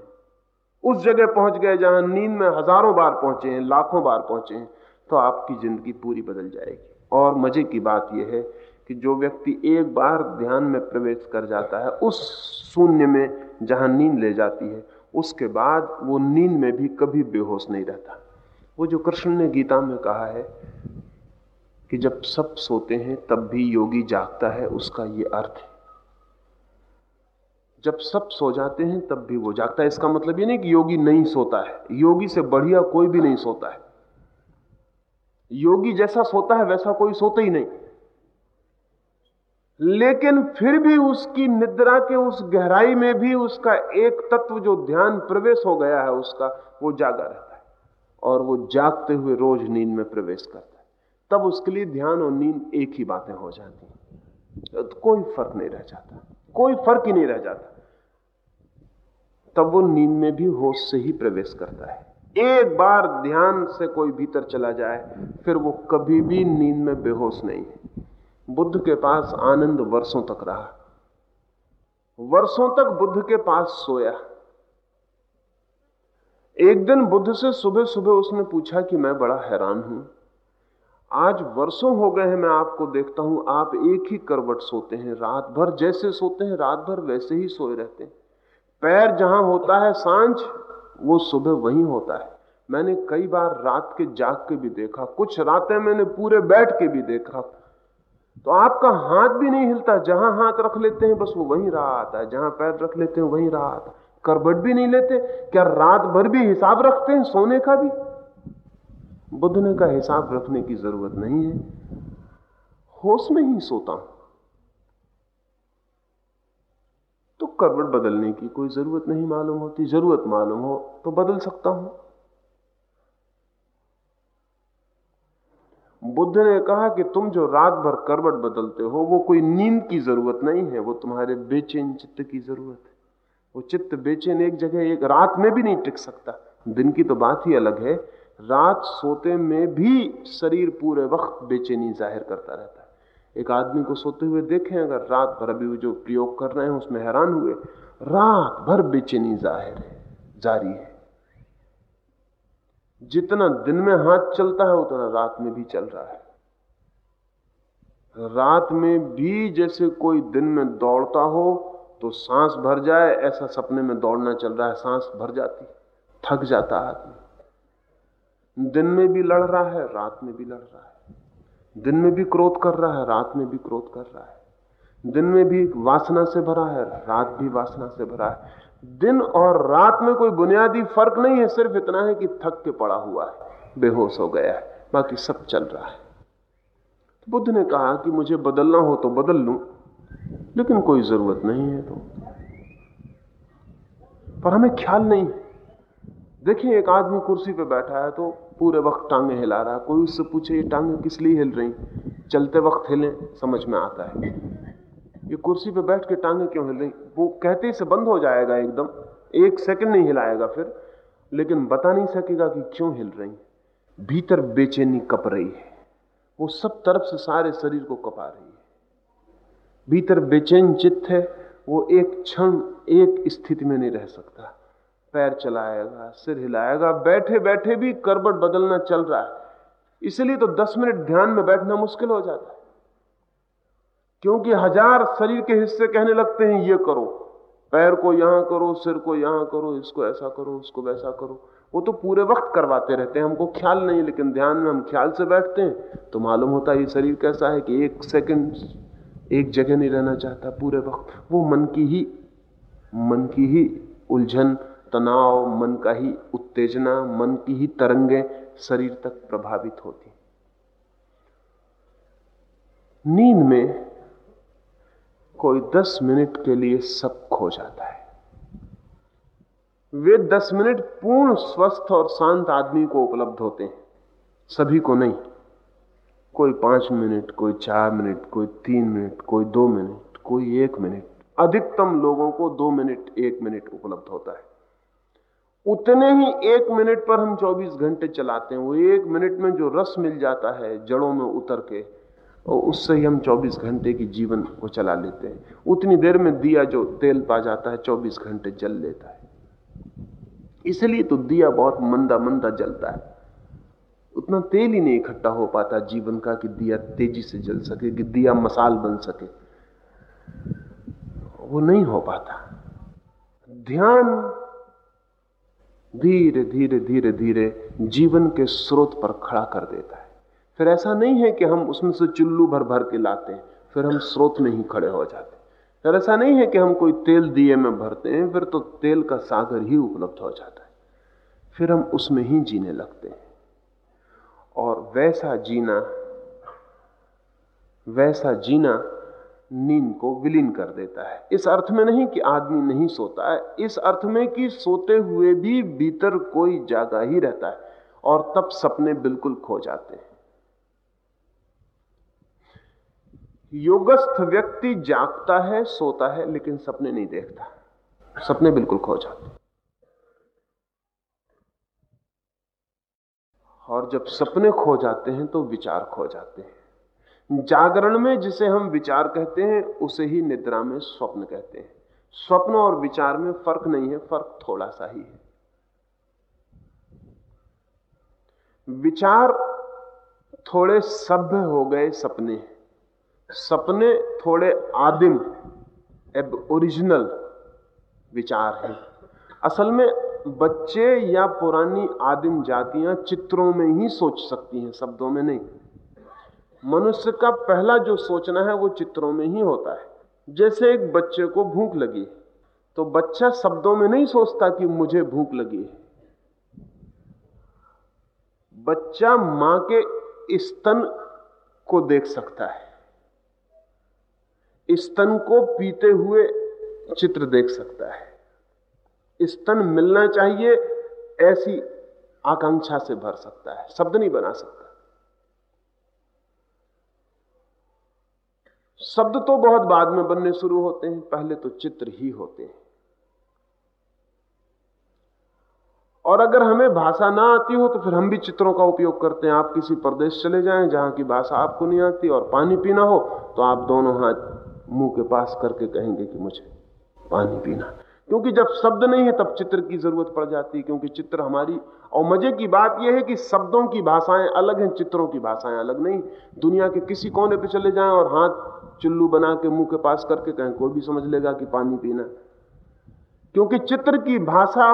उस जगह पहुँच गए जहाँ नींद में हज़ारों बार पहुँचे हैं, लाखों बार पहुँचे हैं तो आपकी ज़िंदगी पूरी बदल जाएगी। और मज़े की बात यह है कि जो व्यक्ति एक बार ध्यान में प्रवेश कर जाता है, उस शून्य में जहाँ नींद ले जाती है, उसके बाद वो नींद में भी कभी बेहोश नहीं रहता। वो जो कृष्ण ने गीता में कहा है कि जब सब सोते हैं, तब भी योगी जागता है, उसका ये अर्थ है। जब सब सो जाते हैं, तब भी वो जागता है। इसका मतलब ये नहीं कि योगी नहीं सोता है। योगी से बढ़िया कोई भी नहीं सोता है। योगी जैसा सोता है, वैसा कोई सोता ही नहीं। लेकिन फिर भी उसकी निद्रा के उस गहराई में भी उसका एक तत्व जो ध्यान प्रवेश हो गया है, उसका वो जागा रहता है। और वो जागते हुए रोज नींद में प्रवेश करता है। तब उसके लिए ध्यान और नींद एक ही बातें हो जाती हैं। तो कोई फ़र्क नहीं रह जाता। कोई फ़र्क ही नहीं रह जाता। तब वो नींद में भी होश से ही प्रवेश करता है। एक बार ध्यान से कोई भीतर चला जाए, फिर वो कभी भी नींद में बेहोश नहीं है। बुद्ध के पास आनंद वर्षों तक रहा। वर्षों तक बुद्ध के पास सोया। एक दिन बुद्ध से सुबह सुबह उसने पूछा कि मैं बड़ा हैरान हूँ। आज वर्षों हो गए हैं, मैं आपको देखता हूँ, आप एक ही करवट सोते हैं, रात भर जैसे सोते हैं, रात भर वैसे ही सोए रहते हैं। पैर जहाँ होता है साँझ, वो सुबह वहीं होता है। मैंने कई बार रात के जाग के भी देखा, कुछ रातें मैंने पूरे बैठ के भी देखा। तो आपका हाथ भी नहीं हिलता, जहाँ हाथ रख लेते हैं, बस वो वहीं रहा आता है। जहाँ पैर रख लेते हैं, वहीं रहा आता है। करबट भी नहीं लेते, क्या रात भर भी हिसाब रखते हैं सोने का भी? बुद्ध ने का हिसाब रखने की ज़रूरत नहीं है। होश में ही सोता हूँ। तो करवट बदलने की कोई ज़रूरत नहीं मालूम होती। ज़रूरत मालूम हो तो बदल सकता हूँ। बुद्ध ने कहा कि तुम जो रात भर करवट बदलते हो, वो कोई नींद की ज़रूरत नहीं है, वो तुम्हारे बेचैन चित्त की ज़रूरत है। वो चित्त बेचैन एक जगह, एक रात में भी नहीं टिक सकता। दिन की तो बात ही अलग है। रात सोते में भी शरीर पूरे वक्त बेचैनी ज़ाहिर करता रहता है। एक आदमी को सोते हुए देखें, अगर रात भर अभी वो जो प्रयोग कर रहे हैं, उसमें हैरान हुए, रात भर बेचैनी ज़ाहिर है, जारी है। जितना दिन में हाथ चलता है, उतना रात में भी चल रहा है। रात में भी जैसे कोई दिन में दौड़ता हो तो सांस भर जाए, ऐसा सपने में दौड़ना चल रहा है, सांस भर जाती, थक जाता आदमी। दिन में भी लड़ रहा है, रात में भी लड़ रहा है। दिन में भी क्रोध कर रहा है, रात में भी क्रोध कर रहा है। दिन में भी वासना से भरा है, रात भी वासना से भरा है। दिन और रात में कोई बुनियादी फ़र्क नहीं है, सिर्फ़ इतना है कि थक के पड़ा हुआ है, बेहोश हो गया है, बाकी सब चल रहा है। बुद्ध ने कहा कि मुझे बदलना हो तो बदल लूँ, लेकिन कोई ज़रूरत नहीं है तो। पर हमें ख्याल नहीं देखिए, एक आदमी कुर्सी पर बैठा है तो पूरे वक्त टांगे हिला रहा है। कोई उससे पूछे, ये टांगे किस लिए हिल रही? चलते वक्त हिले, समझ में आता है। ये कुर्सी पे बैठ के टांगे क्यों हिल रही? वो कहते ही से बंद हो जाएगा एकदम। एक सेकंड नहीं हिलाएगा फिर। लेकिन बता नहीं सकेगा कि क्यों हिल रही। भीतर बेचैनी कप रही है। वो सब तरफ़ से सारे शरीर को कपा रही है। भीतर बेचैन चित्त है। वो एक क्षण, एक स्थिति में नहीं रह सकता। पैर चलाएगा, सिर हिलाएगा बैठे बैठे भी करबट बदलना चल रहा है। इसलिए तो दस मिनट ध्यान में बैठना मुश्किल हो जाता है। क्योंकि हज़ार शरीर के हिस्से कहने लगते हैं, ये करो, पैर को यहाँ करो, सिर को यहाँ करो, इसको ऐसा करो, उसको वैसा करो। वो तो पूरे वक्त करवाते रहते हैं, हमको ख्याल नहीं लेकिन ध्यान में हम ख्याल से बैठते हैं तो मालूम होता है ये शरीर कैसा है कि एक सेकंड, एक जगह नहीं रहना चाहता पूरे वक्त। वो मन की ही, मन की ही उलझन तनाव, मन का ही उत्तेजना, मन की ही तरंगे शरीर तक प्रभावित होती। नींद में कोई दस मिनट के लिए सब खो जाता है। वे दस मिनट पूर्ण स्वस्थ और शांत आदमी को उपलब्ध होते हैं। सभी को नहीं। कोई पाँच मिनट, कोई चार मिनट, कोई तीन मिनट, कोई दो मिनट, कोई एक मिनट। अधिकतम लोगों को दो मिनट, एक मिनट उपलब्ध होता है। उतने ही एक मिनट पर हम 24 घंटे चलाते हैं। वो एक मिनट में जो रस मिल जाता है जड़ों में उतर के, और उससे ही हम 24 घंटे की जीवन को चला लेते हैं। उतनी देर में दिया जो तेल पा जाता है 24 घंटे जल लेता है। इसलिए तो दिया बहुत मंदा मंदा जलता है। उतना तेल ही नहीं इकट्ठा हो पाता जीवन का कि दिया तेज़ी से जल सके, कि दिया मसाल बन सके। वो नहीं हो पाता। ध्यान धीरे धीरे धीरे धीरे जीवन के स्रोत पर खड़ा कर देता है। फिर ऐसा नहीं है कि हम उसमें से चुल्लू भर भर के लाते हैं, फिर हम स्रोत में ही खड़े हो जाते फिर ऐसा नहीं है कि हम कोई तेल दिए में भरते हैं, फिर तो तेल का सागर ही उपलब्ध हो जाता है। फिर हम उसमें ही जीने लगते हैं। और वैसा जीना वैसा जीना नींद को विलीन कर देता है। इस अर्थ में नहीं कि आदमी नहीं सोता है, इस अर्थ में कि सोते हुए भी भीतर कोई जागा ही रहता है और तब सपने बिल्कुल खो जाते हैं। योगस्थ व्यक्ति जागता है, सोता है, लेकिन सपने नहीं देखता। सपने बिल्कुल खो जाते और जब सपने खो जाते हैं तो विचार खो जाते हैं। जागरण में जिसे हम विचार कहते हैं, उसे ही निद्रा में स्वप्न कहते हैं। स्वप्न और विचार में फ़र्क नहीं है, फ़र्क थोड़ा सा ही है। विचार थोड़े सभ्य हो गए सपने। सपने थोड़े आदिम एब ओरिजिनल विचार है। असल में बच्चे या पुरानी आदिम जातियाँ चित्रों में ही सोच सकती हैं, शब्दों में नहीं। मनुष्य का पहला जो सोचना है वो चित्रों में ही होता है। जैसे एक बच्चे को भूख लगी तो बच्चा शब्दों में नहीं सोचता कि मुझे भूख लगी है। बच्चा माँ के स्तन को देख सकता है, स्तन को पीते हुए चित्र देख सकता है। स्तन मिलना चाहिए, ऐसी आकांक्षा से भर सकता है, शब्द नहीं बना सकता। शब्द तो बहुत बाद में बनने शुरू होते हैं, पहले तो चित्र ही होते हैं। और अगर हमें भाषा ना आती हो तो फिर हम भी चित्रों का उपयोग करते हैं। आप किसी प्रदेश चले जाएँ जहाँ की भाषा आपको नहीं आती और पानी पीना हो तो आप दोनों हाथ मुँह के पास करके कहेंगे कि मुझे पानी पीना। क्योंकि जब शब्द नहीं है तब चित्र की ज़रूरत पड़ जाती है, क्योंकि चित्र हमारी, और मज़े की बात यह है कि शब्दों की भाषाएँ अलग हैं, चित्रों की भाषाएँ अलग नहीं दुनिया के किसी कोने पर चले जाएँ और हाथ चुल्लू बना के मुँह के पास करके कहें, कोई भी समझ लेगा कि पानी पीना क्योंकि चित्र की भाषा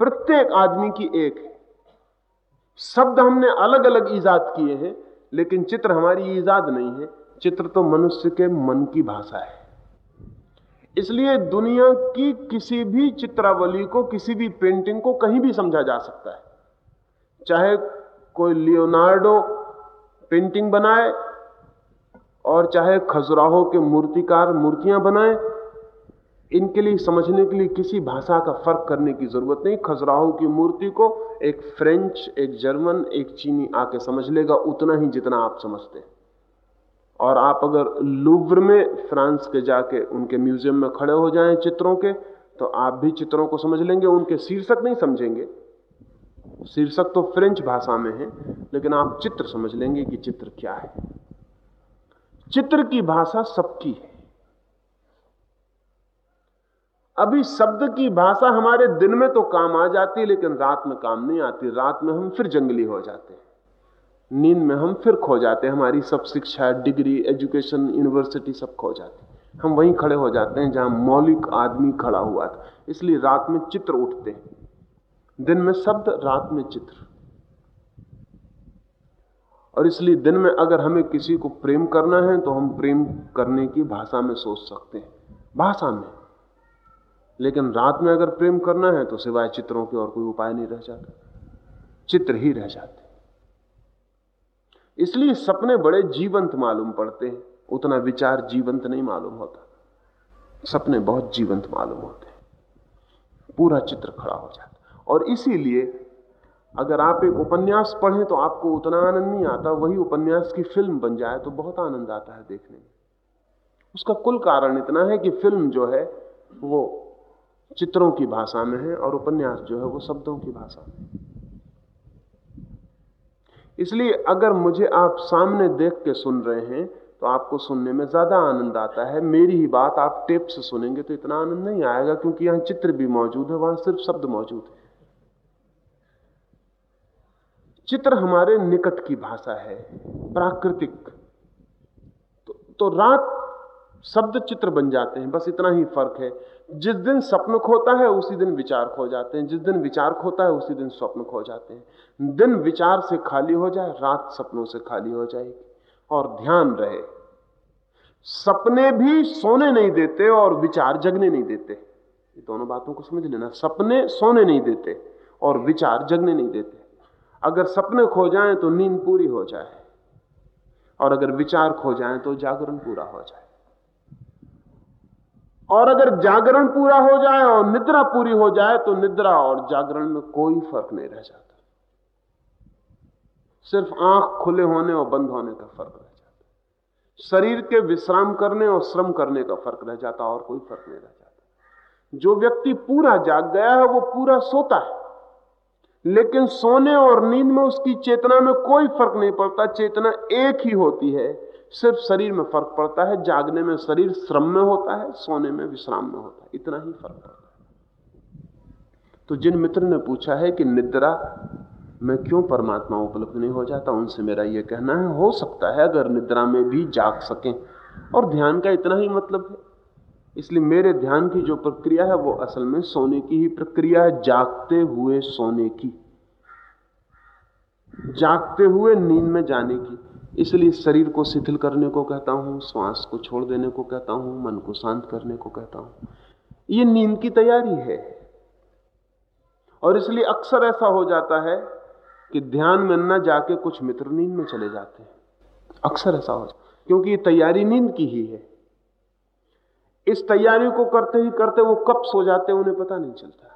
प्रत्येक आदमी की एक शब्द हमने अलग अलग ईजाद किए हैं, लेकिन चित्र हमारी ईजाद नहीं है। चित्र तो मनुष्य के मन की भाषा है। इसलिए दुनिया की किसी भी चित्रावली को, किसी भी पेंटिंग को कहीं भी समझा जा सकता है। चाहे कोई लियोनार्डो पेंटिंग बनाए और चाहे खजुराहो के मूर्तिकार मूर्तियाँ बनाए, इनके लिए समझने के लिए किसी भाषा का फ़र्क करने की ज़रूरत नहीं। खजुराहो की मूर्ति को एक फ्रेंच, एक जर्मन, एक चीनी आके समझ लेगा उतना ही जितना आप समझते हैं। और आप अगर लुव्र में फ्रांस के जाके उनके म्यूज़ियम में खड़े हो जाएँ चित्रों के तो आप भी चित्रों को समझ लेंगे, उनके शीर्षक नहीं समझेंगे। शीर्षक तो फ्रेंच भाषा में है, लेकिन आप चित्र समझ लेंगे कि चित्र क्या है। चित्र की भाषा सबकी है। अभी शब्द की भाषा हमारे दिन में तो काम आ जाती है लेकिन रात में काम नहीं आती। रात में हम फिर जंगली हो जाते हैं। नींद में हम फिर खो जाते हैं। हमारी सब शिक्षा, डिग्री, एजुकेशन, यूनिवर्सिटी सब खो जाती हम वहीं खड़े हो जाते हैं जहाँ मौलिक आदमी खड़ा हुआ था। इसलिए रात में चित्र उठते हैं। दिन में शब्द, रात में चित्र। और इसलिए दिन में अगर हमें किसी को प्रेम करना है तो हम प्रेम करने की भाषा में सोच सकते हैं। भाषा में। लेकिन रात में अगर प्रेम करना है तो सिवाय चित्रों के और कोई उपाय नहीं रह जाता। चित्र ही रह जाते इसलिए सपने बड़े जीवंत मालूम पड़ते हैं। उतना विचार जीवंत नहीं मालूम होता। सपने बहुत जीवंत मालूम होते हैं। पूरा चित्र खड़ा हो जाता और इसीलिए अगर आप एक उपन्यास पढ़ें तो आपको उतना आनंद नहीं आता, वही उपन्यास की फ़िल्म बन जाए तो बहुत आनंद आता है देखने में। उसका कुल कारण इतना है कि फ़िल्म जो है, वो चित्रों की भाषा में है और उपन्यास जो है, वो शब्दों की भाषा में इसलिए अगर मुझे आप सामने देख के सुन रहे हैं तो आपको सुनने में ज़्यादा आनंद आता है। मेरी ही बात आप टेप से सुनेंगे तो इतना आनंद नहीं आएगा, क्योंकि यहाँ चित्र भी मौजूद है, वहाँ सिर्फ़ शब्द मौजूद है। चित्र हमारे निकट की भाषा है प्राकृतिक। तो, तो रात शब्द चित्र बन जाते हैं बस इतना ही फ़र्क है। जिस दिन स्वप्न खोता है उसी दिन विचार खो जाते हैं। जिस दिन विचार खोता है उसी दिन स्वप्न खो जाते हैं। दिन विचार से खाली हो जाए रात सपनों से खाली हो जाएगी। और ध्यान रहे सपने भी सोने नहीं देते और विचार जगने नहीं देते। ये दोनों बातों को समझ लेना। सपने सोने नहीं देते और विचार जगने नहीं देते। अगर सपने खो जाएँ तो नींद पूरी हो जाए। और अगर विचार खो जाएँ तो जागरण पूरा हो जाए। और अगर जागरण पूरा हो जाए और निद्रा पूरी हो जाए तो निद्रा और जागरण में कोई फ़र्क नहीं रह जाता। सिर्फ़ आँख खुले होने और बंद होने का फ़र्क रह जाता। शरीर के विश्राम करने और श्रम करने का फ़र्क रह जाता और कोई फ़र्क नहीं रह जाता। जो व्यक्ति पूरा जाग गया है वो पूरा सोता है। लेकिन सोने और नींद में उसकी चेतना में कोई फ़र्क नहीं पड़ता, चेतना एक ही होती है। सिर्फ़ शरीर में फ़र्क पड़ता है, जागने में शरीर श्रम में होता है, सोने में विश्राम में होता है। इतना ही फ़र्क पड़ता है। तो जिन मित्र ने पूछा है कि निद्रा, में क्यों परमात्मा उपलब्ध नहीं हो जाता, उनसे मेरा यह कहना है, हो सकता है अगर निद्रा में भी जाग सकें। और ध्यान का इतना ही मतलब है। इसलिए मेरे ध्यान की जो प्रक्रिया है वो असल में सोने की ही प्रक्रिया है, जागते हुए सोने की। जागते हुए नींद में जाने की। इसलिए शरीर को शिथिल करने को कहता हूँ, श्वास को छोड़ देने को कहता हूँ, मन को शांत करने को कहता हूँ। ये नींद की तैयारी है। और इसलिए अक्सर ऐसा हो जाता है कि ध्यान में न जाके कुछ मित्र नींद में चले जाते हैं। अक्सर ऐसा हो जाता क्योंकि ये तैयारी नींद की ही है। इस तैयारी को करते ही करते वो कब सो जाते हैं उन्हें पता नहीं चलता।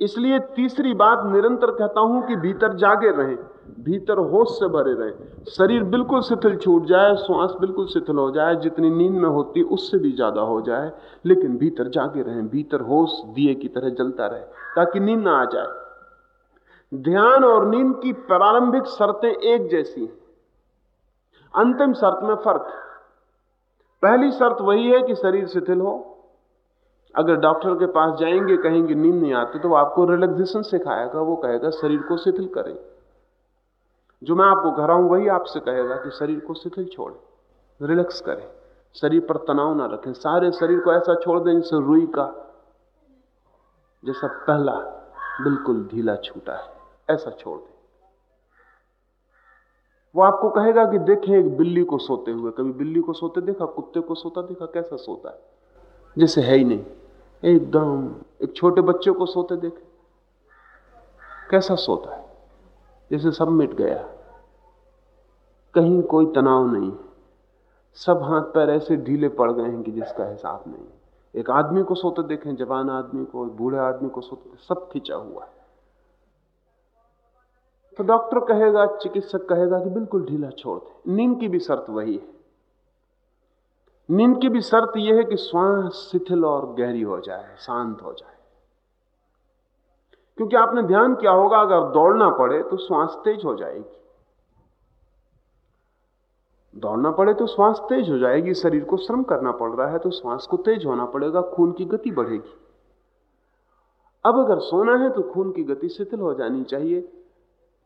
इसलिए तीसरी बात निरंतर कहता हूँ कि भीतर जागे रहें, भीतर होश से भरे रहें। शरीर बिल्कुल शिथिल छूट जाए, श्वास बिल्कुल शिथिल हो जाए, जितनी नींद में होती उससे भी ज़्यादा हो जाए, लेकिन भीतर जागे रहें, भीतर होश दिए की तरह जलता रहे, ताकि नींद ना आ जाए। ध्यान और नींद की प्रारंभिक शर्तें एक जैसी हैं। अंतिम शर्त में फ़र्क। पहली शर्त वही है कि शरीर शिथिल हो। अगर डॉक्टर के पास जाएँगे, कहेंगे, नींद नहीं आती तो आपको रिलैक्सेशन सिखाएगा, वो कहेगा, शरीर को शिथिल करें। जो मैं आपको रहा हूँ, वही आपसे कहेगा कि शरीर को शिथिल छोड़े रिलैक्स करें। शरीर पर तनाव ना रखें। सारे शरीर को ऐसा छोड़ दें जैसे रुई का जैसा पहला बिल्कुल ढीला छूटा है। ऐसा छोड़ दें। वो आपको कहेगा कि देखें एक बिल्ली को सोते हुए, कभी बिल्ली को सोते देखा, कुत्ते को सोता देखा, कैसा सोता है? जैसे है ही नहीं। एकदम, एक छोटे बच्चे को सोते देखे, कैसा सोता है? जैसे सब मिट गया। कहीं कोई तनाव नहीं सब हाथ पैर ऐसे ढीले पड़ गए हैं कि जिसका हिसाब नहीं एक आदमी को सोते देखें, जवान आदमी को बूढ़े आदमी को सोते सब खिंचा हुआ है। तो डॉक्टर कहेगा, चिकित्सक कहेगा कि बिल्कुल ढीला छोड़ दे। नींद की भी शर्त वही है। नींद की भी शर्त यह है कि श्वास शिथिल और गहरी हो जाए, शांत हो जाए। क्योंकि आपने ध्यान किया होगा, अगर दौड़ना पड़े तो श्वास तेज हो जाएगी। दौड़ना पड़े तो श्वास तेज हो जाएगी, शरीर को श्रम करना पड़ रहा है तो श्वास को तेज होना पड़ेगा, खून की गति बढ़ेगी। अब अगर सोना है तो खून की गति शिथिल हो जानी चाहिए।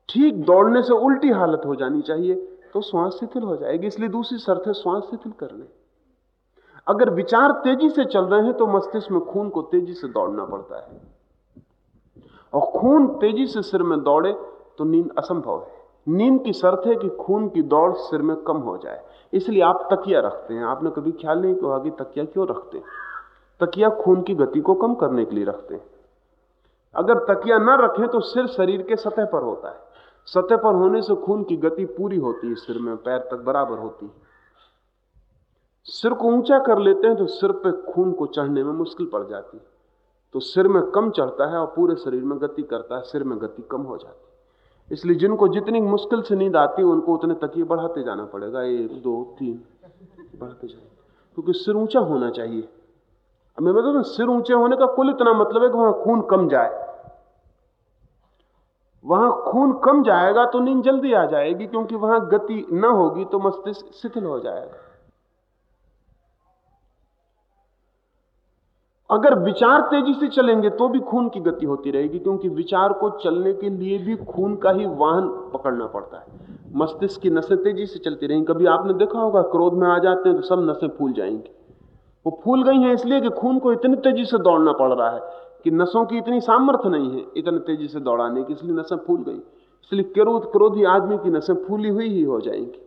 ठीक दौड़ने से उल्टी हालत हो जानी चाहिए तो श्वास शिथिल हो जाएगी, इसलिए दूसरी शर्त है श्वास शिथिल कर ले अगर विचार तेज़ी से चल रहे हैं तो मस्तिष्क में खून को तेज़ी से दौड़ना पड़ता है। और खून तेज़ी से सिर में दौड़े तो नींद असंभव है। नींद की शर्त है कि खून की दौड़ सिर में कम हो जाए। इसलिए आप तकिया रखते हैं। आपने कभी ख्याल नहीं किया कि तकिया क्यों रखते हैं? तकिया खून की गति को कम करने के लिए रखते हैं। अगर तकिया न रखें तो सिर शरीर के सतह पर होता है। सतह पर होने से खून की गति पूरी होती है, सिर में, पैर तक बराबर होती है। सिर को ऊँचा कर लेते हैं तो सिर पे खून को चढ़ने में मुश्किल पड़ जाती है। तो सिर में कम चढ़ता है और पूरे शरीर में गति करता है, सिर में गति कम हो जाती है। इसलिए जिनको जितनी मुश्किल से नींद आती है, उनको उतने तकिए बढ़ाते जाना पड़ेगा, एक, दो, तीन, बढ़ते जाए क्योंकि सिर ऊँचा होना चाहिए। मैं बता सिर ऊँचे होने का कुल इतना मतलब है कि वहाँ खून कम जाए। वहाँ खून कम जाएगा तो नींद जल्दी आ जाएगी, क्योंकि वहाँ गति न होगी तो मस्तिष्क शिथिल हो जाएगा। अगर विचार तेज़ी से चलेंगे तो भी खून की गति होती रहेगी, क्योंकि विचार को चलने के लिए भी खून का ही वाहन पकड़ना पड़ता है। मस्तिष्क की नसें तेज़ी से चलती रहेंगी। कभी आपने देखा होगा, क्रोध में आ जाते हैं तो सब नसें फूल जाएँगी। वो फूल गई हैं इसलिए कि खून को इतनी तेज़ी से दौड़ना पड़ रहा है। कि नसों की इतनी सामर्थ्य नहीं है, इतनी तेज़ी से दौड़ाने की, इसलिए नसें फूल गई। इसलिए क्रोध, क्रोधी आदमी की नसें फूली हुई ही हो जाएँगी।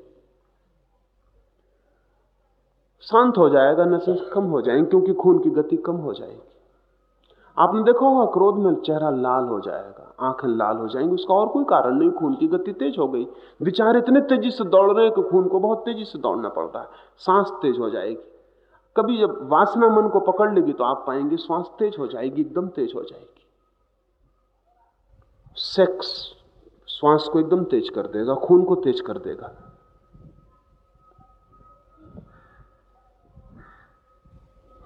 शांत हो जाएगा, नसें कम हो जाएँगी, क्योंकि खून की गति कम हो जाएगी। आपने देखा होगा, क्रोध में चेहरा लाल हो जाएगा, आँखें लाल हो जाएँगी, उसका और कोई कारण नहीं, खून की गति तेज हो गई। विचार इतने तेज़ी से दौड़ रहे हैं कि खून को बहुत तेज़ी से दौड़ना पड़ता है, सांस तेज हो जाएगी। कभी जब वासना मन को पकड़ लेगी तो आप पाएँगे श्वास तेज हो जाएगी, एकदम तेज हो जाएगी। सेक्स श्वास को एकदम तेज कर देगा, खून को तेज कर देगा।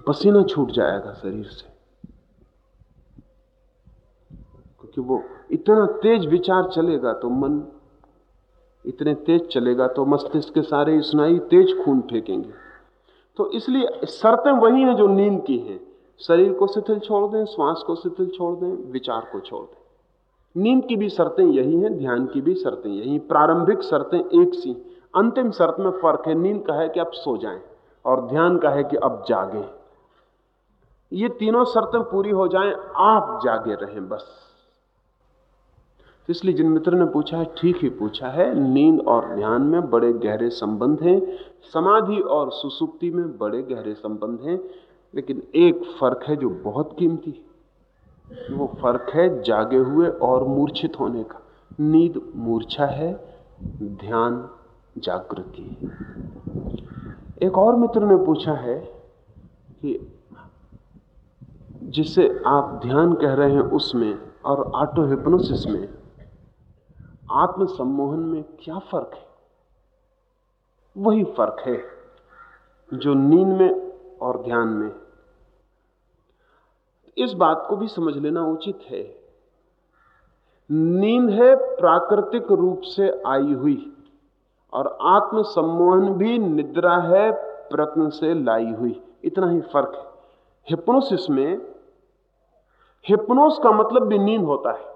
पसीना छूट जाएगा शरीर से। क्योंकि वो इतना तेज विचार चलेगा तो मन, इतने तेज चलेगा तो मस्तिष्क के सारे स्नायु तेज खून फेंकेंगे। तो इसलिए शर्तें वही हैं जो नींद की हैं। शरीर को शिथिल छोड़ दें, श्वास को शिथिल छोड़ दें, विचार को छोड़ दें। नींद की भी शर्तें यही हैं, ध्यान की भी शर्तें यही प्रारंभिक शर्तें एक सी, अंतिम शर्त में फ़र्क है, नींद का है कि आप सो जाएँ और ध्यान का है कि अब जागें। ये तीनों शर्तें पूरी हो जाएँ, आप जागे रहें बस। इसलिए जिन मित्र ने पूछा है, ठीक ही पूछा है, नींद और ध्यान में बड़े गहरे संबंध हैं, समाधि और सुसुप्ति में बड़े गहरे संबंध हैं, लेकिन एक फ़र्क है जो बहुत कीमती वो फ़र्क है जागे हुए और मूर्छित होने का। नींद मूर्छा है, ध्यान जागृति एक और मित्र ने पूछा है कि जिसे आप ध्यान कह रहे हैं उसमें और ऑटो हिप्नोसिस में आत्म सम्मोहन में क्या फ़र्क है? वही फ़र्क है जो नींद में और ध्यान में। इस बात को भी समझ लेना उचित है। नींद है प्राकृतिक रूप से आई हुई और आत्म सम्मोहन भी निद्रा है प्रत्न से लाई हुई। इतना ही फ़र्क है। हिप्नोसिस में हिप्नोस का मतलब भी नींद होता है।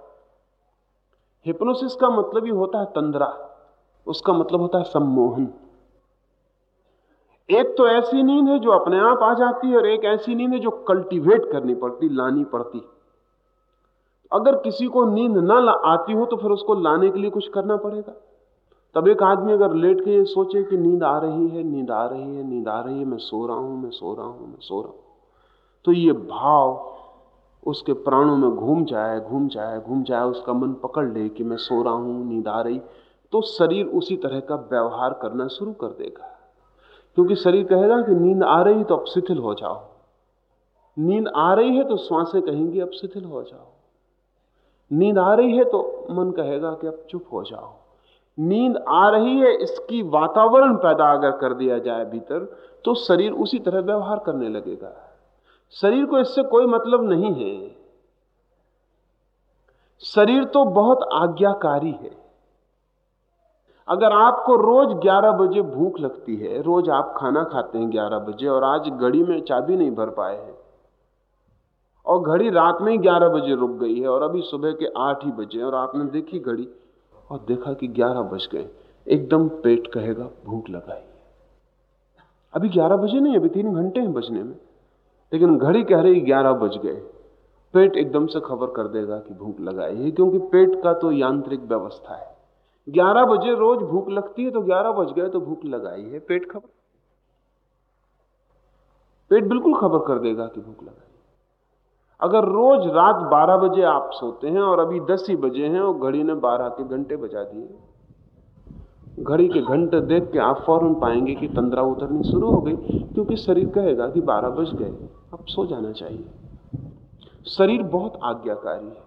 हिप्नोसिस का मतलब ही होता है तंद्रा, उसका मतलब होता है सम्मोहन। एक तो ऐसी नींद है जो अपने आप आ जाती है और एक ऐसी नींद है जो कल्टीवेट करनी पड़ती, लानी पड़ती। अगर किसी को नींद ना आती हो तो फिर उसको लाने के लिए कुछ करना पड़ेगा। तब एक आदमी अगर लेट के सोचे कि नींद आ रही है, नींद आ रही है, नींद आ रही है, मैं सो रहा हूँ, मैं सो रहा हूँ, मैं सो रहा हूँ तो ये भाव उसके प्राणों में घूम जाए घूम जाए घूम जाए, उसका मन पकड़ ले कि मैं सो रहा हूँ, नींद आ रही तो शरीर उसी तरह का व्यवहार करना शुरू कर देगा। क्योंकि शरीर कहेगा कि नींद आ रही तो अब शिथिल हो जाओ। नींद आ रही है तो श्वासें कहेंगी, अब शिथिल हो जाओ। नींद आ रही है तो मन कहेगा कि अब चुप हो जाओ। नींद आ रही है, इसकी वातावरण पैदा अगर कर दिया जाए भीतर तो शरीर उसी तरह व्यवहार करने लगेगा। शरीर को इससे कोई मतलब नहीं है। शरीर तो बहुत आज्ञाकारी है। अगर आपको रोज 11 बजे भूख लगती है, रोज आप खाना खाते हैं 11 बजे और आज घड़ी में चाबी नहीं भर पाए हैं, और घड़ी रात में ही 11 बजे रुक गई है और अभी सुबह के 8 ही बजे और आपने देखी घड़ी और देखा कि 11 बज गए एकदम पेट कहेगा, भूख लगाई अभी 11 बजे नहीं, अभी तीन घंटे हैं बजने में। लेकिन घड़ी कह रही ग्यारह बज गए। पेट एकदम से खबर कर देगा कि भूख लगाई है, क्योंकि पेट का तो यांत्रिक व्यवस्था है। ग्यारह बजे रोज भूख लगती है तो ग्यारह बज गए तो भूख लगाई है, पेट खबर। पेट बिल्कुल खबर कर देगा कि भूख लगाई अगर रोज रात 12 बजे आप सोते हैं और अभी 10 ही बजे हैं और घड़ी ने 12 के घंटे बजा दिए, घड़ी के घंटे देख के आप फ़ौरन पाएँगे कि तंद्रा उतरनी शुरू हो गई, क्योंकि शरीर कहेगा कि 12 बज गए। अब सो जाना चाहिए। शरीर बहुत आज्ञाकारी है।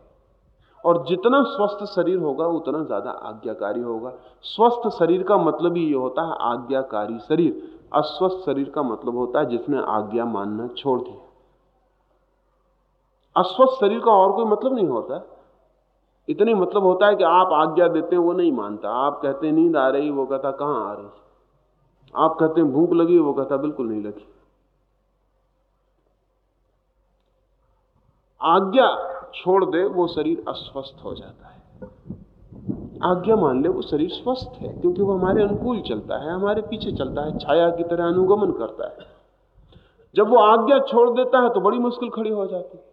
और जितना स्वस्थ शरीर होगा, उतना ज़्यादा आज्ञाकारी होगा। स्वस्थ शरीर का मतलब ही ये होता है आज्ञाकारी शरीर। अस्वस्थ शरीर का मतलब होता है जिसने आज्ञा मानना छोड़ दिया अस्वस्थ शरीर का और कोई मतलब नहीं होता। इतनी मतलब होता है कि आप आज्ञा देते हैं, वो नहीं मानता। आप कहते नींद आ रही, वो कहता, कहाँ आ रही? आप कहते हैं, भूख लगी, वो कहता, बिल्कुल नहीं लगी। आज्ञा छोड़ दे, वो शरीर अस्वस्थ हो जाता है। आज्ञा मान ले, वो शरीर स्वस्थ है, क्योंकि वो हमारे अनुकूल चलता है, हमारे पीछे चलता है, छाया की तरह अनुगमन करता है। जब वो आज्ञा छोड़ देता है तो बड़ी मुश्किल खड़ी हो जाती है।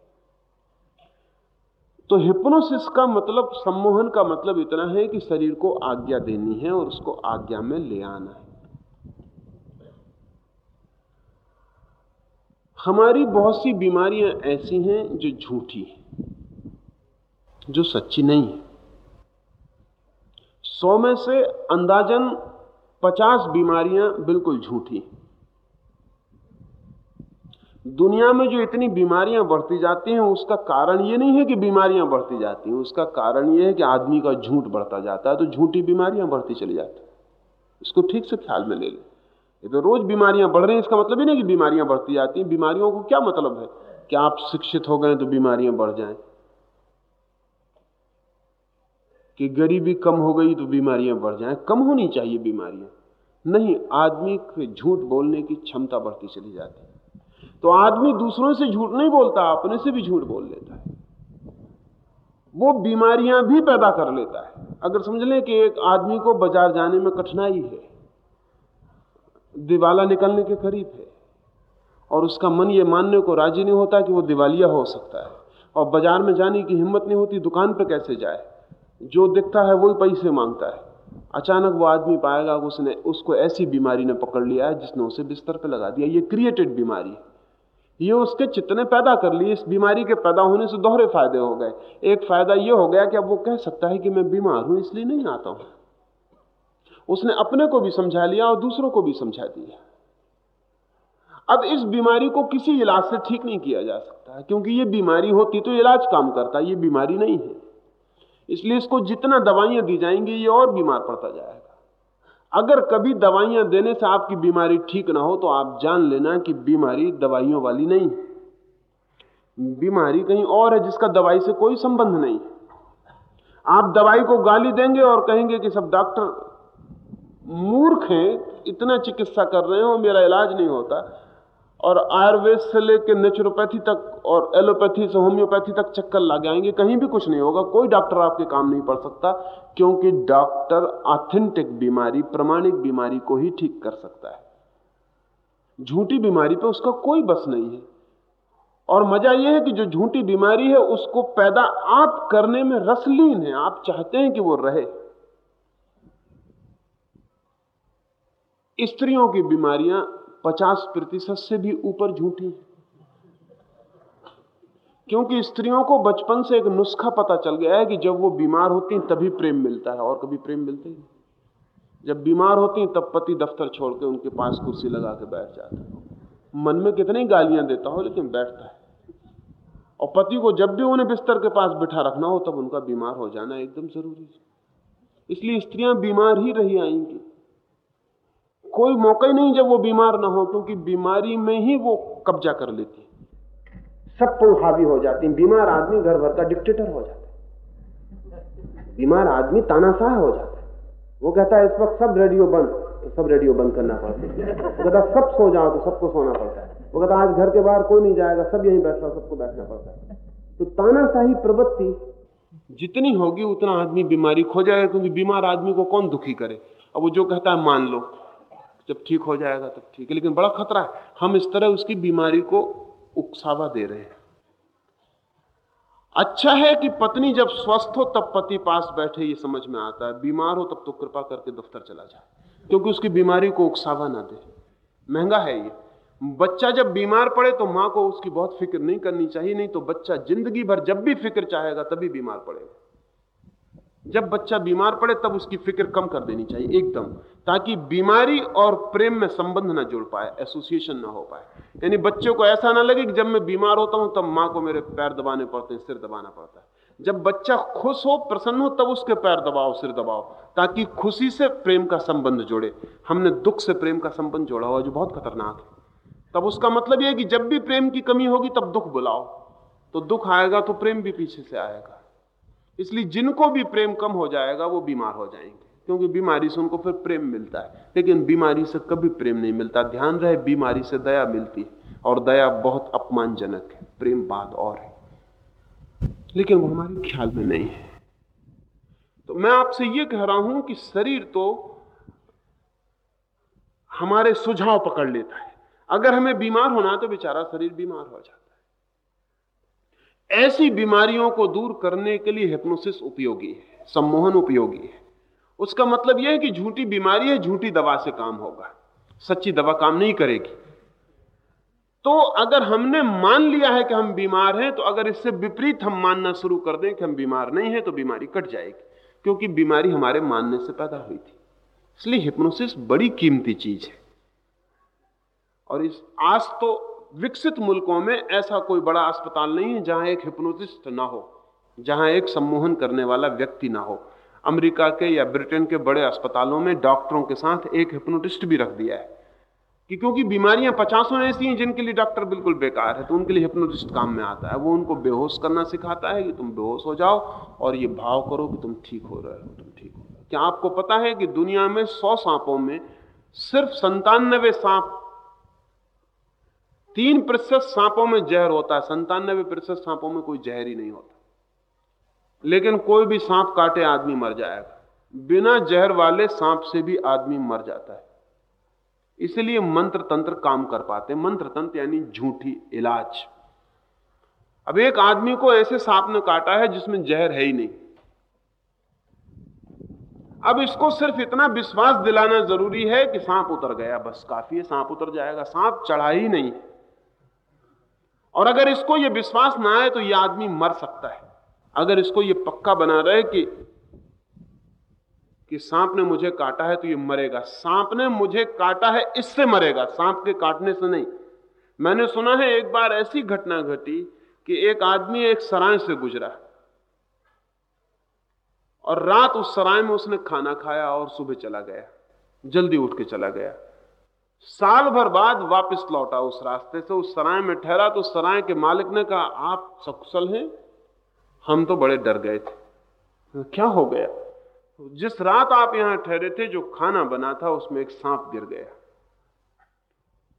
तो हिप्नोसिस का मतलब सम्मोहन का मतलब इतना है कि शरीर को आज्ञा देनी है और उसको आज्ञा में ले आना है। हमारी बहुत सी बीमारियाँ ऐसी हैं जो झूठी हैं, जो सच्ची नहीं है। सौ में से अंदाजन पचास बीमारियाँ बिल्कुल झूठी दुनिया में जो इतनी बीमारियाँ बढ़ती जाती हैं, उसका कारण ये नहीं है कि बीमारियाँ बढ़ती जाती हैं, उसका कारण ये है कि आदमी का झूठ बढ़ता जाता है तो झूठी बीमारियाँ बढ़ती चली जाती इसको ठीक से ख्याल में ले लें। ये तो रोज बीमारियाँ बढ़ रही हैं, इसका मतलब ही नहीं कि बीमारियाँ बढ़ती जाती हैं। बीमारियों को क्या मतलब है? कि आप शिक्षित हो गए तो बीमारियाँ बढ़ जाएँ। कि गरीबी कम हो गई तो बीमारियाँ बढ़ जाएँ। कम होनी चाहिए बीमारियाँ। नहीं, आदमी के झूठ बोलने की क्षमता बढ़ती चली जाती है। तो आदमी दूसरों से झूठ नहीं बोलता, अपने से भी झूठ बोल लेता है। वो बीमारियाँ भी पैदा कर लेता है। अगर समझ लें कि एक आदमी को बाज़ार जाने में कठिनाई है दिवाला निकलने के करीब है। और उसका मन ये मानने को राज़ी नहीं होता कि वो दिवालिया हो सकता है। और बाज़ार में जाने की हिम्मत नहीं होती, दुकान पर कैसे जाए? जो दिखता है वही पैसे माँगता है। अचानक वो आदमी पाएगा उसने, उसको ऐसी बीमारी ने पकड़ लिया है जिसने उसे बिस्तर पर लगा दिया। ये क्रिएटेड बीमारी ये उसके चित्त ने पैदा कर ली इस बीमारी के पैदा होने से दोहरे फ़ायदे हो गए। एक फ़ायदा ये हो गया कि अब वो कह सकता है कि मैं बीमार हूँ, इसलिए नहीं आता हूँ। उसने अपने को भी समझा लिया और दूसरों को भी समझा दिया। अब इस बीमारी को किसी इलाज से ठीक नहीं किया जा सकता क्योंकि ये बीमारी होती तो इलाज काम करता, ये बीमारी नहीं है। इसलिए इसको जितना दवाइयाँ दी जाएँगी, ये और बीमार पड़ता जाएगा। अगर कभी दवाइयाँ देने से आपकी बीमारी ठीक ना हो तो आप जान लेना कि बीमारी दवाइयों वाली नहीं बीमारी कहीं और है जिसका दवाई से कोई संबंध नहीं आप दवाई को गाली देंगे और कहेंगे कि सब डॉक्टर मूर्ख हैं, इतना चिकित्सा कर रहे हो, मेरा इलाज नहीं होता। और आयुर्वेद से लेकर नेचुरोपैथी तक और एलोपैथी से होम्योपैथी तक चक्कर लग आएँगे, कहीं भी कुछ नहीं होगा, कोई डॉक्टर आपके काम नहीं पड़ सकता, क्योंकि डॉक्टर ऑथेंटिक बीमारी, प्रमाणिक बीमारी को ही ठीक कर सकता है। झूठी बीमारी पे उसका कोई बस नहीं है। और मज़ा यह है कि जो झूठी बीमारी है, उसको पैदा आप करने में रसलीन है, आप चाहते हैं कि वो रहे। स्त्रियों की बीमारियाँ पचास प्रतिशत से भी ऊपर झूठी क्योंकि स्त्रियों को बचपन से एक नुस्खा पता चल गया है कि जब वो बीमार होती हैं, तभी प्रेम मिलता है, और कभी प्रेम मिलते ही जब बीमार होती हैं, तब पति दफ्तर छोड़ के उनके पास कुर्सी लगा के बैठ जाता है। मन में कितनी गालियाँ देता हो, लेकिन बैठता है। और पति को जब भी उन्हें बिस्तर के पास बिठा रखना हो, तब उनका बीमार हो जाना एकदम ज़रूरी है। इसलिए स्त्रियाँ बीमार ही रही आएँगी। कोई मौका ही नहीं जब वो बीमार ना हो, क्योंकि बीमारी में ही वो कब्जा कर लेती सब पर हावी हो जाती बीमार आदमी घर भर का डिक्टेटर हो जाता बीमार आदमी तानाशाह हो जाता वो कहता है, इस वक्त सब रेडियो बंद। तो सब रेडियो बंद करना पड़ता है। वो कहता, सब सो जाओ तो सबको सोना पड़ता है। वो कहता, आज घर के बाहर कोई नहीं जाएगा, सब यहीं बैठ, सबको बैठना पड़ता है। तो तानाशाही प्रवृत्ति जितनी होगी उतना आदमी बीमारी खो जाएगा, क्योंकि बीमार आदमी को कौन दुखी करे? अब वो जो कहता है, मान लो। जब ठीक हो जाएगा तब ठीक है। लेकिन बड़ा खतरा है, हम इस तरह उसकी बीमारी को उकसावा दे रहे हैं। अच्छा है कि पत्नी जब स्वस्थ हो, तब पति पास बैठे, ये समझ में आता है। बीमार हो, तब तो कृपा करके दफ्तर चला जाए, क्योंकि उसकी बीमारी को उकसावा ना दे। महँगा है ये। बच्चा जब बीमार पड़े तो माँ को उसकी बहुत फ़िक्र नहीं करनी चाहिए, नहीं तो बच्चा ज़िंदगी भर जब भी फ़िक्र चाहेगा, तभी बीमार पड़ेगा। जब बच्चा बीमार पड़े तब उसकी फ़िक्र कम कर देनी चाहिए, एकदम, ताकि बीमारी और प्रेम में संबंध ना जुड़ पाए एसोसिएशन ना हो पाए। यानी बच्चों को ऐसा ना लगे कि जब मैं बीमार होता हूँ, तब माँ को मेरे पैर दबाने पड़ते हैं, सिर दबाना पड़ता है। जब बच्चा खुश हो, प्रसन्न हो, तब उसके पैर दबाओ, सिर दबाओ, ताकि खुशी से प्रेम का संबंध जोड़े। हमने दुख से प्रेम का संबंध जोड़ा हुआ जो बहुत खतरनाक है। तब उसका मतलब यह है कि जब भी प्रेम की कमी होगी, तब दुख बुलाओ। तो दुख आएगा तो प्रेम भी पीछे से आएगा। इसलिए जिनको भी प्रेम कम हो जाएगा, वो बीमार हो जाएँगे। क्योंकि बीमारी से उनको फिर प्रेम मिलता है। लेकिन बीमारी से कभी प्रेम नहीं मिलता। ध्यान रहे, बीमारी से दया मिलती है। और दया बहुत अपमानजनक है। प्रेम बात और है। लेकिन वो हमारे ख्याल में नहीं है। तो मैं आपसे ये कह रहा हूँ कि शरीर तो हमारे सुझाव पकड़ लेता है। अगर हमें बीमार होना तो बेचारा शरीर बीमार हो जाता ऐसी बीमारियों को दूर करने के लिए हिप्नोसिस उपयोगी है, सम्मोहन उपयोगी है। उसका मतलब यह है कि झूठी बीमारी है, झूठी दवा से काम होगा, सच्ची दवा काम नहीं करेगी। तो अगर हमने मान लिया है कि हम बीमार हैं तो अगर इससे विपरीत हम मानना शुरू कर दें कि हम बीमार नहीं हैं तो बीमारी कट जाएगी, क्योंकि बीमारी हमारे मानने से पैदा हुई थी। इसलिए हिप्नोसिस बड़ी कीमती चीज़ है। और इस, आज तो विकसित मुल्कों में ऐसा कोई बड़ा अस्पताल नहीं है जहाँ एक हिप्नोटिस्ट ना हो, जहाँ एक सम्मोहन करने वाला व्यक्ति ना हो। अमेरिका के या ब्रिटेन के बड़े अस्पतालों में डॉक्टरों के साथ एक हिप्नोटिस्ट भी रख दिया है। कि क्योंकि बीमारियाँ पचासों ऐसी हैं जिनके लिए डॉक्टर बिल्कुल बेकार है तो उनके लिए हिप्नोटिस्ट काम में आता है। वो उनको बेहोश करना सिखाता है कि तुम बेहोश हो जाओ और ये भाव करो कि तुम ठीक हो रहे हो, तुम ठीक हो। क्या आपको पता है कि दुनिया में सौ सांपों में सिर्फ़ संतानवे सांप तीन प्रतिशत सांपों में जहर होता है संतानवे प्रतिशत सांपों में कोई जहर ही नहीं होता। लेकिन कोई भी सांप काटे, आदमी मर जाएगा। बिना जहर वाले सांप से भी आदमी मर जाता है। इसलिए मंत्र तंत्र काम कर पाते मंत्र तंत्र यानी झूठी इलाज। अब एक आदमी को ऐसे सांप ने काटा है जिसमें जहर है ही नहीं। अब इसको सिर्फ़ इतना विश्वास दिलाना ज़रूरी है कि सांप उतर गया, बस काफ़ी है, सांप उतर जाएगा। सांप चढ़ा ही नहीं। और अगर इसको यह विश्वास ना आए तो यह आदमी मर सकता है। अगर इसको यह पक्का बना रहे कि कि सांप ने मुझे काटा है तो ये मरेगा। सांप ने मुझे काटा है, इससे मरेगा। सांप के काटने से नहीं। मैंने सुना है एक बार ऐसी घटना घटी कि एक आदमी एक सराय से गुजरा और रात उस सराय में उसने खाना खाया और सुबह चला गया। जल्दी उठ के चला गया। साल भर बाद वापस लौटा उस रास्ते से, उस सराय में ठहरा तो सराय के मालिक ने कहा, आप सकुशल हैं? हम तो बड़े डर गए थे। क्या हो गया? जिस रात आप यहाँ ठहरे थे, जो खाना बना था, उसमें एक सांप गिर गया।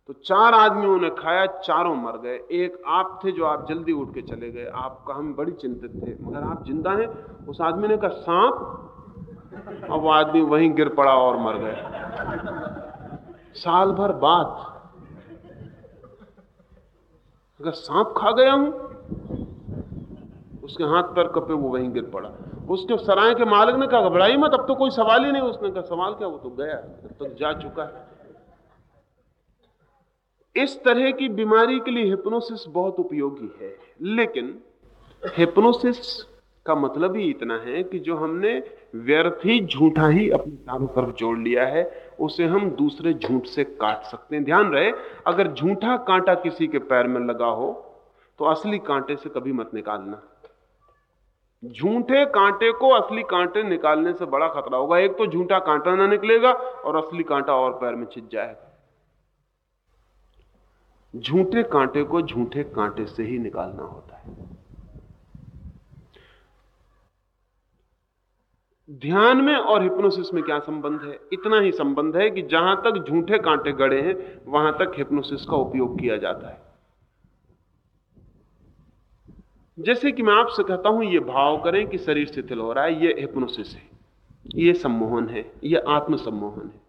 तो चार आदमियों ने खाया, चारों मर गए। एक आप थे जो आप जल्दी उठ के चले गए। आपका हम बड़ी चिंतित थे, मगर आप ज़िंदा हैं? उस आदमी ने कहा, सांप? अब वो आदमी वहीं गिर पड़ा और मर गया। साल भर बाद अगर सांप खा गया हूँ, उसके हाथ पर कपे वो वहीं गिर पड़ा। उसके सराय के मालिक ने कहा, घबराई मत, अब तो कोई सवाल ही नहीं। उसने कहा, सवाल क्या? वो तो गया तो जा चुका है। इस तरह की बीमारी के लिए हिप्नोसिस बहुत उपयोगी है, लेकिन हिप्नोसिस का मतलब ही इतना है कि जो हमने व्यर्थ ही, झूठा ही अपने चारों तरफ़ जोड़ लिया है उसे हम दूसरे झूठ से काट सकते हैं। ध्यान रहे, अगर झूठा कांटा किसी के पैर में लगा हो तो असली कांटे से कभी मत निकालना। झूठे कांटे को असली कांटे निकालने से बड़ा खतरा होगा। एक तो झूठा कांटा ना निकलेगा और असली कांटा और पैर में छिज जाएगा। झूठे कांटे को झूठे कांटे से ही निकालना होता है। ध्यान में और हिप्नोसिस में क्या संबंध है? इतना ही संबंध है कि जहाँ तक झूठे कांटे गड़े हैं, वहाँ तक हिप्नोसिस का उपयोग किया जाता है। जैसे कि मैं आपसे कहता हूँ यह भाव करें कि शरीर शिथिल हो रहा है यह हिप्नोसिस है। यह सम्मोहन है यह आत्मसम्मोहन है।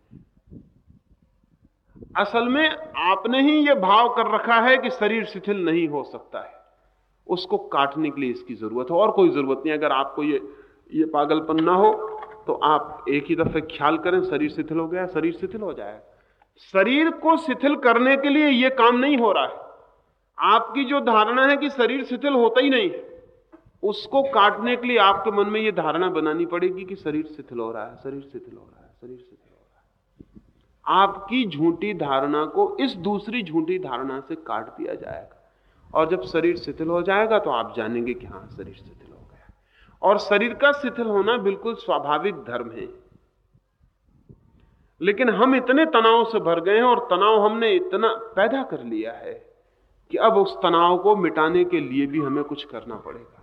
असल में आपने ही यह भाव कर रखा है कि शरीर शिथिल नहीं हो सकता है। उसको काटने के लिए इसकी ज़रूरत है, और कोई ज़रूरत नहीं अगर आपको यह ये पागलपन ना हो तो आप एक ही दफे ख्याल करें, शरीर शिथिल हो गया, शरीर शिथिल हो जाए। शरीर को शिथिल करने के लिए यह काम नहीं हो रहा है। आपकी जो धारणा है कि शरीर शिथिल होता ही नहीं, उसको काटने के लिए आपके मन में यह धारणा बनानी पड़ेगी कि शरीर शिथिल हो रहा है, शरीर शिथिल हो रहा है, शरीर शिथिल हो रहा है। आपकी झूठी धारणा को इस दूसरी झूठी धारणा से काट दिया जाएगा। और जब शरीर शिथिल हो जाएगा तो आप जानेंगे कि हाँ शरीर शिथिल और शरीर का शिथिल होना बिल्कुल स्वाभाविक धर्म है। लेकिन हम इतने तनाव से भर गए हैं और तनाव हमने इतना पैदा कर लिया है कि अब उस तनाव को मिटाने के लिए भी हमें कुछ करना पड़ेगा।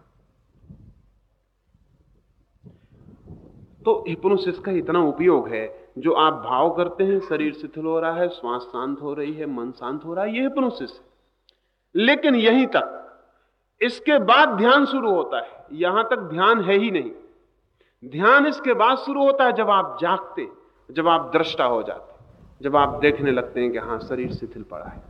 तो हिप्नोसिस का इतना उपयोग है, जो आप भाव करते हैं, शरीर शिथिल हो रहा है, श्वास शांत हो रही है, मन शांत हो रहा है, यह हिप्नोसिस है। लेकिन यहीं तक इसके बाद ध्यान शुरू होता है। यहाँ तक ध्यान है ही नहीं। ध्यान इसके बाद शुरू होता है जब आप जागते, जब आप दृष्टा हो जाते, जब आप देखने लगते हैं कि हाँ शरीर शिथिल पड़ा है।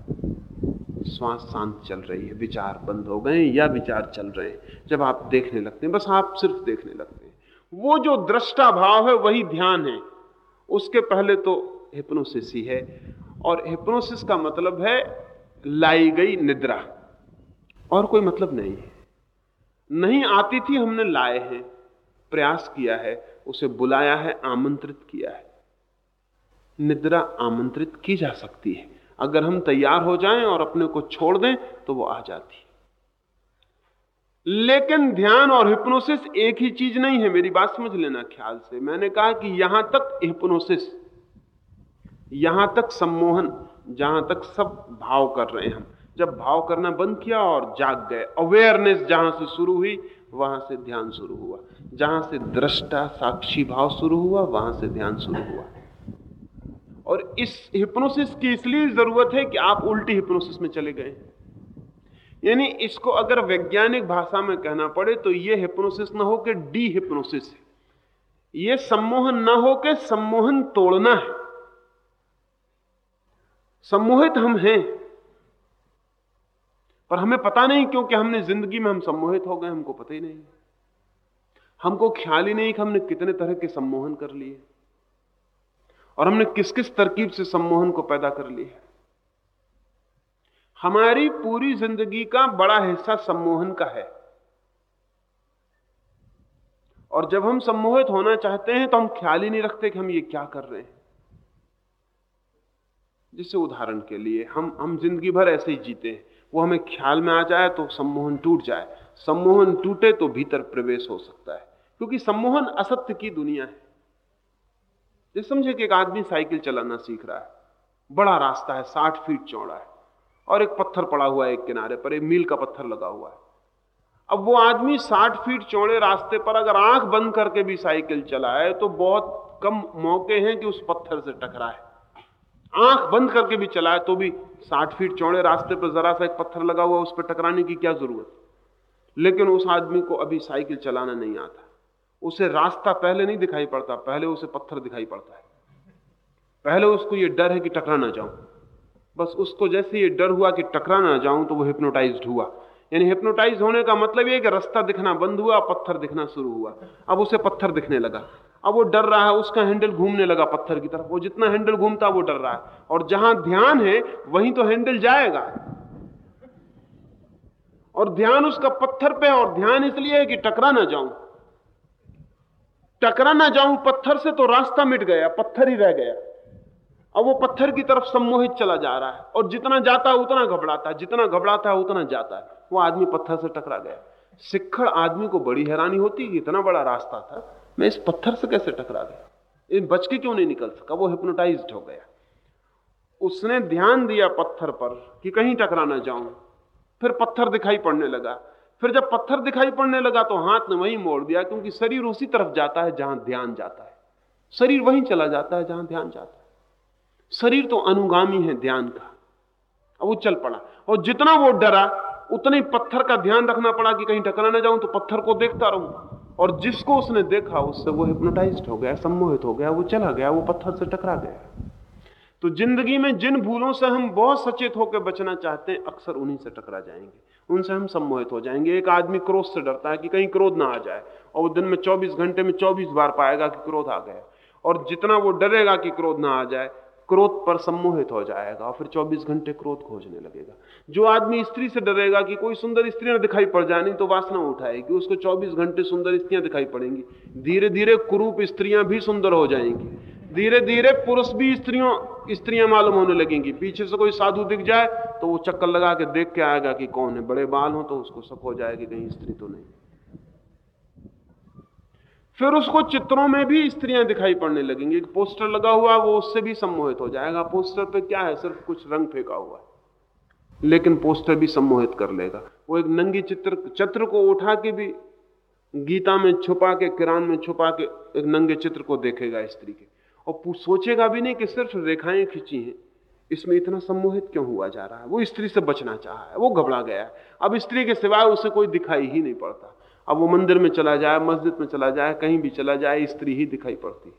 श्वास शांत चल रही है, विचार बंद हो गए या विचार चल रहे हैं। जब आप देखने लगते हैं, बस आप सिर्फ़ देखने लगते हैं। वो जो दृष्टा भाव है, वही ध्यान है। उसके पहले तो हिप्नोसिस ही है। और हिप्नोसिस का मतलब है, लाई गई निद्रा। और कोई मतलब नहीं है। नहीं आती थी, हमने लाए हैं, प्रयास किया है, उसे बुलाया है, आमंत्रित किया है। निद्रा आमंत्रित की जा सकती है। अगर हम तैयार हो जाएँ और अपने को छोड़ दें तो वो आ जाती है। लेकिन ध्यान और हिप्नोसिस एक ही चीज़ नहीं है, मेरी बात समझ लेना ख्याल से। मैंने कहा कि यहाँ तक हिप्नोसिस, यहाँ तक सम्मोहन, जहाँ तक सब भाव कर रहे हैं हम। जब भाव करना बंद किया और जाग गए। अवेयरनेस जहाँ से शुरू हुई, वहाँ से ध्यान शुरू हुआ। जहाँ से दृष्टा साक्षी भाव शुरू हुआ, वहाँ से ध्यान शुरू हुआ। और इस हिप्नोसिस की इसलिए ज़रूरत है कि आप उल्टी हिप्नोसिस में चले गए। यानी इसको अगर वैज्ञानिक भाषा में कहना पड़े तो यह हिप्नोसिस ना हो कि डी हिप्नोसिस है। यह सम्मोहन ना हो के सम्मोहन तोड़ना है। सम्मोहित हम हैं। पर हमें पता नहीं क्योंकि हमने ज़िंदगी में हम सम्मोहित हो गए, हमको पता ही नहीं। हमको ख्याल ही नहीं कि हमने कितने तरह के सम्मोहन कर लिए। और हमने किस किस तरकीब से सम्मोहन को पैदा कर लिया हमारी पूरी ज़िंदगी का बड़ा हिस्सा सम्मोहन का है। और जब हम सम्मोहित होना चाहते हैं तो हम ख्याल ही नहीं रखते कि हम ये क्या कर रहे हैं। जिससे उदाहरण के लिए, हम हम ज़िंदगी भर ऐसे ही जीते हैं। वो हमें ख्याल में आ जाए तो सम्मोहन टूट जाए। सम्मोहन टूटे तो भीतर प्रवेश हो सकता है, क्योंकि सम्मोहन असत्य की दुनिया है। जैसे समझे कि एक आदमी साइकिल चलाना सीख रहा है, बड़ा रास्ता है, साठ फीट चौड़ा है, और एक पत्थर पड़ा हुआ है एक किनारे पर, एक मील का पत्थर लगा हुआ है। अब वो आदमी साठ फीट चौड़े रास्ते पर अगर आँख बंद करके भी साइकिल चलाए तो बहुत कम मौके हैं कि उस पत्थर से टकराए। आँख बंद करके भी चलाए तो भी साठ फीट चौड़े रास्ते पर जरा सा एक पत्थर लगा हुआ उस पर टकराने की क्या ज़रूरत? लेकिन उस आदमी को अभी साइकिल चलाना नहीं आता। उसे रास्ता पहले नहीं दिखाई पड़ता, पहले उसे पत्थर दिखाई पड़ता है। पहले उसको यह डर है कि टकरा ना जाऊँ। बस उसको जैसे ये डर हुआ कि टकरा ना जाऊँ तो वो हिप्नोटाइज हुआ। यानी हिप्नोटाइज होने का मतलब ये कि रास्ता दिखना बंद हुआ, पत्थर दिखना शुरू हुआ। अब उसे पत्थर दिखने लगा। अब वो डर रहा है, उसका हैंडल घूमने लगा पत्थर की तरफ़। वो जितना हैंडल घूमता वो डर रहा है। और जहाँ ध्यान है, वहीं तो हैंडल जाएगा। और ध्यान उसका पत्थर पे है, और ध्यान इसलिए है कि टकरा ना जाऊँ। टकरा ना जाऊँ, पत्थर से तो रास्ता मिट गया, पत्थर ही रह गया। अब वो पत्थर की तरफ़ सम्मोहित चला जा रहा है। और जितना जाता है, उतना घबराता है। जितना घबराता है, उतना जाता है। वो आदमी पत्थर से टकरा गया। सिक्खड़ आदमी को बड़ी हैरानी होती कि इतना बड़ा रास्ता था। मैं इस पत्थर से कैसे टकरा गया? इन बच के क्यों नहीं निकल सका? वो हिप्नोटाइज हो गया। उसने ध्यान दिया पत्थर पर कि कहीं टकरा ना जाऊँ। फिर पत्थर दिखाई पड़ने लगा। फिर जब पत्थर दिखाई पड़ने लगा तो हाथ ने वहीं मोड़ दिया, क्योंकि शरीर उसी तरफ़ जाता है जहाँ ध्यान जाता है। शरीर वहीं चला जाता है जहाँ ध्यान जाता है। शरीर तो अनुगामी है ध्यान का। अब वो चल पड़ा। और जितना वो डरा, उतने पत्थर का ध्यान रखना पड़ा कि कहीं टकरा ना जाऊँ तो पत्थर को देखता रहूँ। और जिसको उसने देखा, उससे वो हिप्नोटाइज हो गया, सम्मोहित हो गया, वो चला गया, वो पत्थर से टकरा गया। तो ज़िंदगी में जिन भूलों से हम बहुत सचेत होकर बचना चाहते हैं, अक्सर उन्हीं से टकरा जाएँगे। उनसे हम सम्मोहित हो जाएँगे। एक आदमी क्रोध से डरता है कि कहीं क्रोध ना आ जाए, और वो दिन में 24 घंटे में 24 बार पाएगा कि क्रोध आ गया। और जितना वो डरेगा कि क्रोध ना आ जाए क्रोध पर सम्मोहित हो जाएगा और फिर 24 घंटे क्रोध खोजने लगेगा। जो आदमी स्त्री से डरेगा कि कोई सुंदर स्त्री ना दिखाई पड़ जाए, नहीं तो वासना उठाएगी, उसको 24 घंटे सुंदर स्त्रियाँ दिखाई पड़ेंगी। धीरे धीरे कुरूप स्त्रियाँ भी सुंदर हो जाएँगी। धीरे धीरे पुरुष भी स्त्रियों, स्त्रियाँ मालूम होने लगेंगी। पीछे से कोई साधु दिख जाए तो वो चक्कर लगा के देख के आएगा कि कौन है? बड़े बाल हो तो उसको शक हो जाएगी कहीं स्त्री तो नहीं। फिर उसको चित्रों में भी स्त्रियाँ दिखाई पड़ने लगेंगी। एक पोस्टर लगा हुआ है, वो उससे भी सम्मोहित हो जाएगा। पोस्टर पे क्या है? सिर्फ़ कुछ रंग फेंका हुआ है। लेकिन पोस्टर भी सम्मोहित कर लेगा। वो एक नंगी चित्र चित्र को उठा के भी गीता में छुपा के, किरान में छुपा के एक नंगे चित्र को देखेगा स्त्री के। और सोचेगा भी नहीं कि सिर्फ़ रेखाएँ खींची हैं। इसमें इतना सम्मोहित क्यों हुआ जा रहा है? वो स्त्री से बचना चाह है। वो घबरा गया है। अब स्त्री के सिवाय उसे कोई दिखाई ही नहीं पड़ता। अब वो मंदिर में चला जाए, मस्जिद में चला जाए, कहीं भी चला जाए, स्त्री ही दिखाई पड़ती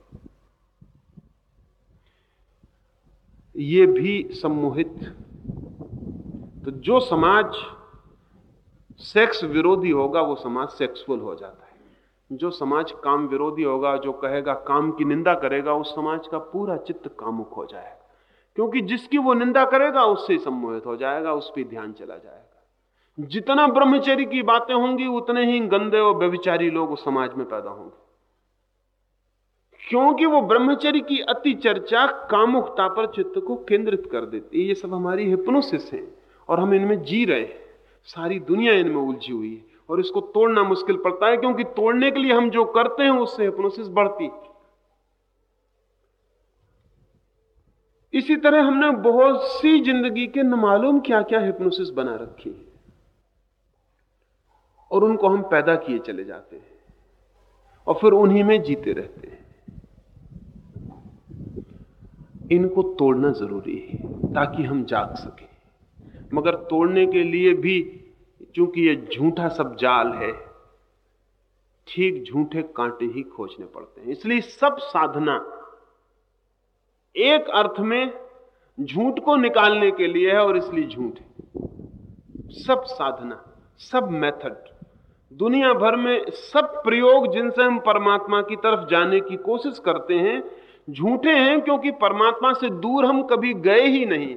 ये भी सम्मोहित। तो जो समाज सेक्स विरोधी होगा, वो समाज सेक्सुअल हो जाता है। जो समाज काम विरोधी होगा, जो कहेगा काम की निंदा करेगा, उस समाज का पूरा चित्त कामुक हो जाएगा। क्योंकि जिसकी वो निंदा करेगा, उससे सम्मोहित हो जाएगा, उस पर ध्यान चला जाएगा। जितना ब्रह्मचर्य की बातें होंगी, उतने ही गंदे और व्यविचारी लोग समाज में पैदा होंगे। क्योंकि वो ब्रह्मचर्य की अति चर्चा कामुकता पर चित्त को केंद्रित कर देती है। ये सब हमारी हिप्नोसिस है और हम इनमें जी रहे हैं। सारी दुनिया इनमें उलझी हुई है और इसको तोड़ना मुश्किल पड़ता है क्योंकि तोड़ने के लिए हम जो करते हैं, उससे हिप्नोसिस बढ़ती इसी तरह हमने बहुत सी ज़िंदगी के न मालूम क्या क्या हिप्नोसिस बना रखी है। और उनको हम पैदा किए चले जाते हैं और फिर उन्हीं में जीते रहते हैं। इनको तोड़ना ज़रूरी है ताकि हम जाग सकें। मगर तोड़ने के लिए भी क्योंकि ये झूठा सब जाल है, ठीक झूठे कांटे ही खोजने पड़ते हैं। इसलिए सब साधना एक अर्थ में झूठ को निकालने के लिए है और इसलिए झूठ है। सब साधना, सब मेथड दुनिया भर में सब प्रयोग जिनसे हम परमात्मा की तरफ़ जाने की कोशिश करते हैं, झूठे हैं क्योंकि परमात्मा से दूर हम कभी गए ही नहीं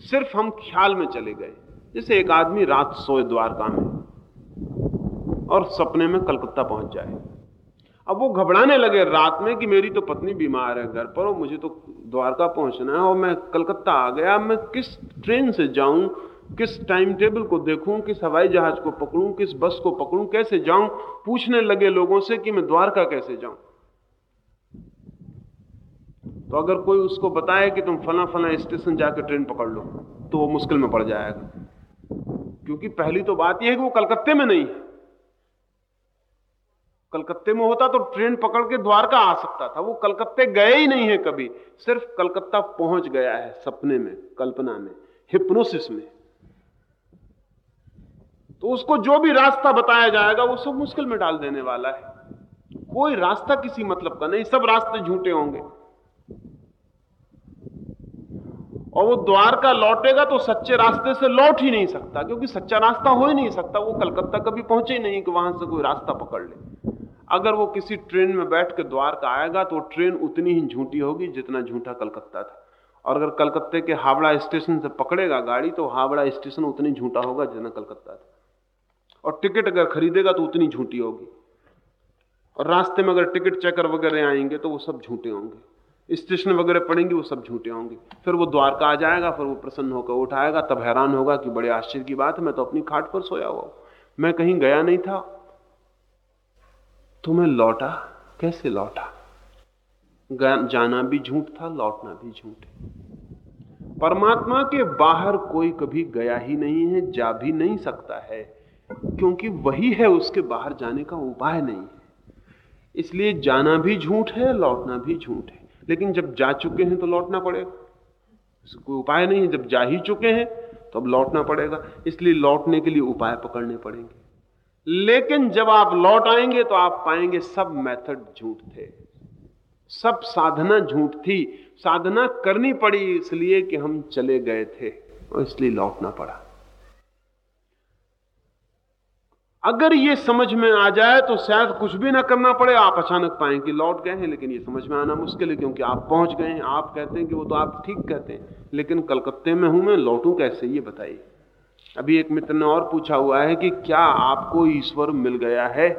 सिर्फ़ हम ख्याल में चले गए। जैसे एक आदमी रात सोए द्वारका में और सपने में कलकत्ता पहुँच जाए। अब वो घबराने लगे रात में कि मेरी तो पत्नी बीमार है घर पर और मुझे तो द्वारका पहुँचना है और मैं कलकत्ता आ गया। मैं किस ट्रेन से जाऊँ किस टाइम टेबल को देखूँ, किस हवाई जहाज़ को पकड़ूं, किस बस को पकड़ूं, कैसे जाऊँ, पूछने लगे लोगों से कि मैं द्वारका कैसे जाऊँ। तो अगर कोई उसको बताए कि तुम फला फला स्टेशन जाकर ट्रेन पकड़ लो तो वो मुश्किल में पड़ जाएगा। क्योंकि पहली तो बात यह है कि वो कलकत्ते में नहीं कलकत्ते में होता तो ट्रेन पकड़ के द्वारका आ सकता था। वो कलकत्ते गए ही नहीं है कभी। सिर्फ़ कलकत्ता पहुँच गया है सपने में, कल्पना में हिप्नोसिस में। तो उसको जो भी रास्ता बताया जाएगा, वो सब मुश्किल में डाल देने वाला है। कोई रास्ता किसी मतलब का नहीं, सब रास्ते झूठे होंगे। और वो द्वार का लौटेगा तो सच्चे रास्ते से लौट ही नहीं सकता, क्योंकि सच्चा रास्ता हो ही नहीं सकता। वो कलकत्ता कभी पहुँचे ही नहीं कि वहाँ से कोई रास्ता पकड़ ले। अगर वो किसी ट्रेन में बैठ के द्वार का आएगा तो ट्रेन उतनी ही झूठी होगी जितना झूठा कलकत्ता था। और अगर कलकत्ते के हावड़ा स्टेशन से पकड़ेगा गाड़ी तो हावड़ा स्टेशन उतनी झूठा होगा जितना कलकत्ता था। और टिकट अगर खरीदेगा तो उतनी झूठी होगी। और रास्ते में अगर टिकट चेकर वगैरह आएँगे तो वो सब झूठे होंगे। स्टेशन वगैरह पड़ेंगे, वो सब झूठे होंगे। फिर वो द्वारका आ जाएगा, फिर वो प्रसन्न होकर उठाएगा तब हैरान होगा कि बड़े आश्चर्य की बात है, मैं तो अपनी खाट पर सोया हुआ मैं कहीं गया नहीं था। तो मैं लौटा। कैसे लौटा? जाना भी झूठ था, लौटना भी झूठ परमात्मा के बाहर कोई कभी गया ही नहीं है, जा भी नहीं सकता है। क्योंकि वही है उसके बाहर जाने का उपाय नहीं है। इसलिए जाना भी झूठ है, लौटना भी झूठ है। लेकिन जब जा चुके हैं तो लौटना पड़ेगा। कोई उपाय नहीं है, जब जा ही चुके हैं तो अब लौटना पड़ेगा। इसलिए लौटने के लिए उपाय पकड़ने पड़ेंगे। लेकिन जब आप लौट आएँगे तो आप पाएँगे सब मेथड झूठ थे। सब साधना झूठ थी। साधना करनी पड़ी इसलिए कि हम चले गए थे और इसलिए लौटना पड़ा। अगर ये समझ में आ जाए तो शायद कुछ भी ना करना पड़े। आप अचानक पाएँ कि लौट गए हैं, लेकिन ये समझ में आना मुश्किल है, क्योंकि आप पहुँच गए हैं। आप कहते हैं कि वो तो आप ठीक कहते हैं, लेकिन कलकत्ते में हूँ मैं, लौटूं कैसे? ये बताइए। अभी एक मित्र ने और पूछा हुआ है कि क्या आपको ईश्वर मिल गया है?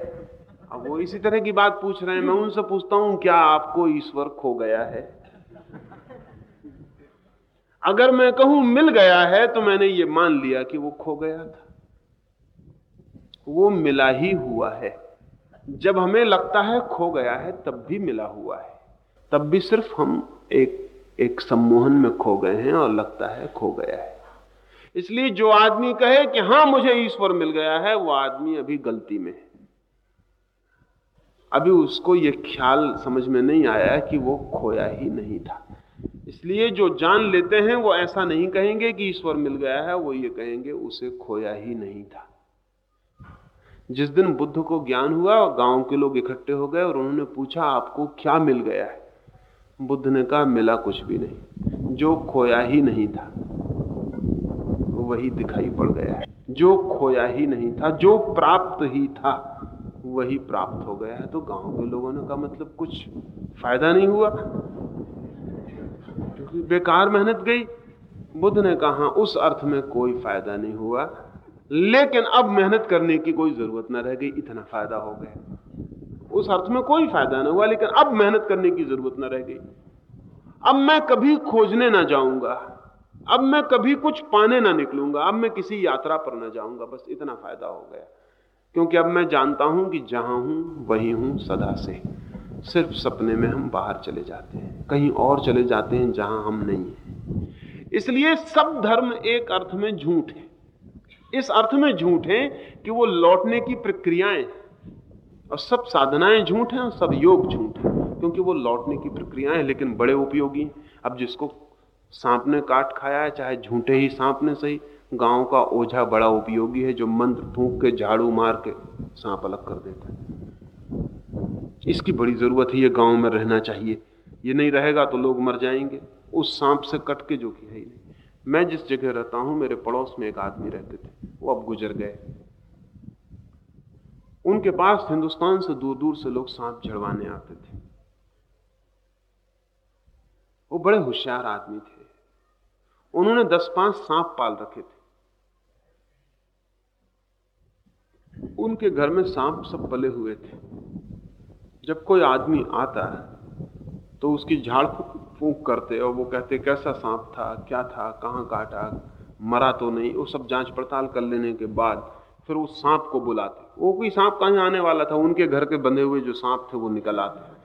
अब वो इसी तरह की बात पूछ रहे हैं। मैं उनसे पूछता हूँ, क्या आपको ईश्वर खो गया है? अगर मैं कहूँ मिल गया है तो मैंने ये मान लिया कि वो खो गया था। वो मिला ही हुआ है। जब हमें लगता है खो गया है, तब भी मिला हुआ है। तब भी सिर्फ़ हम एक एक सम्मोहन में खो गए हैं और लगता है खो गया है। इसलिए जो आदमी कहे कि हाँ, मुझे ईश्वर मिल गया है, वो आदमी अभी गलती में है। अभी उसको ये ख्याल समझ में नहीं आया कि वो खोया ही नहीं था। इसलिए जो जान लेते हैं, वो ऐसा नहीं कहेंगे कि ईश्वर मिल गया है, वो ये कहेंगे, उसे खोया ही नहीं था। जिस दिन बुद्ध को ज्ञान हुआ और गाँव के लोग इकट्ठे हो गए और उन्होंने पूछा, आपको क्या मिल गया है? बुद्ध ने कहा, मिला कुछ भी नहीं, जो खोया ही नहीं था, वही दिखाई पड़ गया है। जो खोया ही नहीं था, जो प्राप्त ही था, वही प्राप्त हो गया है। तो गाँव के लोगों ने कहा मतलब कुछ फ़ायदा नहीं हुआ? क्योंकि बेकार मेहनत गई। बुद्ध ने कहा उस अर्थ में कोई फ़ायदा नहीं हुआ। लेकिन अब मेहनत करने की कोई ज़रूरत ना रह गई, इतना फ़ायदा हो गया। उस अर्थ में कोई फ़ायदा ना हुआ, लेकिन अब मेहनत करने की ज़रूरत ना रह गई। अब मैं कभी खोजने ना जाऊँगा, अब मैं कभी कुछ पाने ना निकलूँगा, अब मैं किसी यात्रा पर ना जाऊँगा, बस इतना फ़ायदा हो गया। क्योंकि अब मैं जानता हूँ कि जहाँ हूँ, वही हूँ सदा से। सिर्फ़ सपने में हम बाहर चले जाते हैं, कहीं और चले जाते हैं जहाँ हम नहीं हैं। इसलिए सब धर्म एक अर्थ में झूठ है। इस अर्थ में झूठ है कि वो लौटने की प्रक्रियाएँ और सब साधनाएँ झूठ हैं और सब योग झूठ है, क्योंकि वो लौटने की प्रक्रियाएँ लेकिन बड़े उपयोगी अब जिसको सांप ने काट खाया है, चाहे झूठे ही सांप ने सही, गाँव का ओझा बड़ा उपयोगी है, जो मंत्र फूक के झाड़ू मार के सांप अलग कर देता है। इसकी बड़ी ज़रूरत है, ये गाँव में रहना चाहिए। ये नहीं रहेगा तो लोग मर जाएँगे। उस सांप से कट के जो कि है ही नहीं। मैं जिस जगह रहता हूँ, मेरे पड़ोस में एक आदमी रहते थे। वो अब गुजर गए। उनके पास हिंदुस्तान से दूर दूर से लोग सांप झड़वाने आते थे। वो बड़े होशियार आदमी थे। उन्होंने दस पाँच सांप पाल रखे थे। उनके घर में सांप सब पले हुए थे। जब कोई आदमी आता तो उसकी झाड़ फूक करते और वो कहते, कैसा सांप था? क्या था? कहाँ काटा? मरा तो नहीं। वो सब जाँच पड़ताल कर लेने के बाद फिर उस सांप को बुलाते। वो कोई सांप कहीं आने वाला था? उनके घर के बंधे हुए जो सांप थे, वो निकल आते।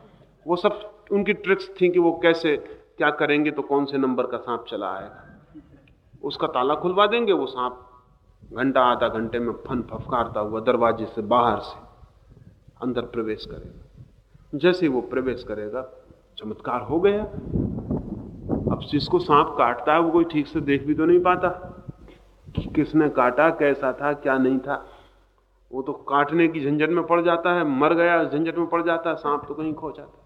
वो सब, उनकी ट्रिक्स थी कि वो कैसे, क्या करेंगे तो कौन से नंबर का सांप चला आएगा। उसका ताला खुलवा देंगे, वो सांप घंटा, आधा घंटे में फन फफकारता हुआ दरवाजे से बाहर से अंदर प्रवेश करेगा। जैसे वो प्रवेश करेगा चमत्कार हो गया। अब जिसको सांप काटता है, वो कोई ठीक से देख भी तो नहीं पाता कि किसने काटा, कैसा था, क्या नहीं था। वो तो काटने की झंझट में पड़ जाता है, मर गया, झंझट में पड़ जाता है, सांप तो कहीं खो जाता है।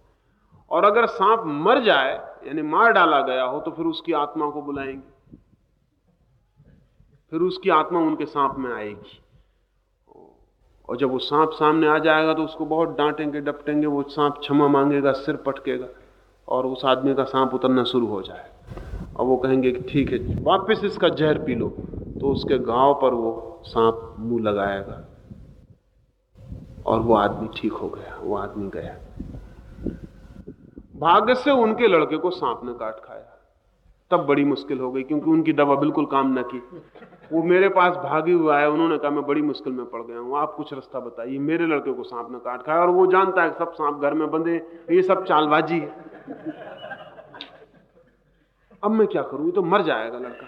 और अगर सांप मर जाए, यानी मार डाला गया हो तो फिर उसकी आत्मा को बुलाएँगे। फिर उसकी आत्मा उनके सांप में आएगी। और जब वो सांप सामने आ जाएगा तो उसको बहुत डांटेंगे, डपटेंगे, वो सांप क्षमा मांगेगा, सिर पटकेगा। और उस आदमी का सांप उतरना शुरू हो जाए। और वो कहेंगे कि ठीक है, वापस इसका जहर पी लो। तो उसके गाँव पर वो सांप मुँह लगाएगा और वो आदमी ठीक हो गया, वो आदमी गया। भाग्य से उनके लड़के को सांप ने काट खाया। तब बड़ी मुश्किल हो गई, क्योंकि उनकी दवा बिल्कुल काम न की। वो मेरे पास भागी हुआ है उन्होंने कहा, मैं बड़ी मुश्किल में पड़ गया हूँ, आप कुछ रास्ता बताइए। मेरे लड़के को सांप ने काट खाया और वो जानता है सब सांप घर में बंधे ये सब चालबाजी है। अब मैं क्या करूँ? तो मर जाएगा लड़का।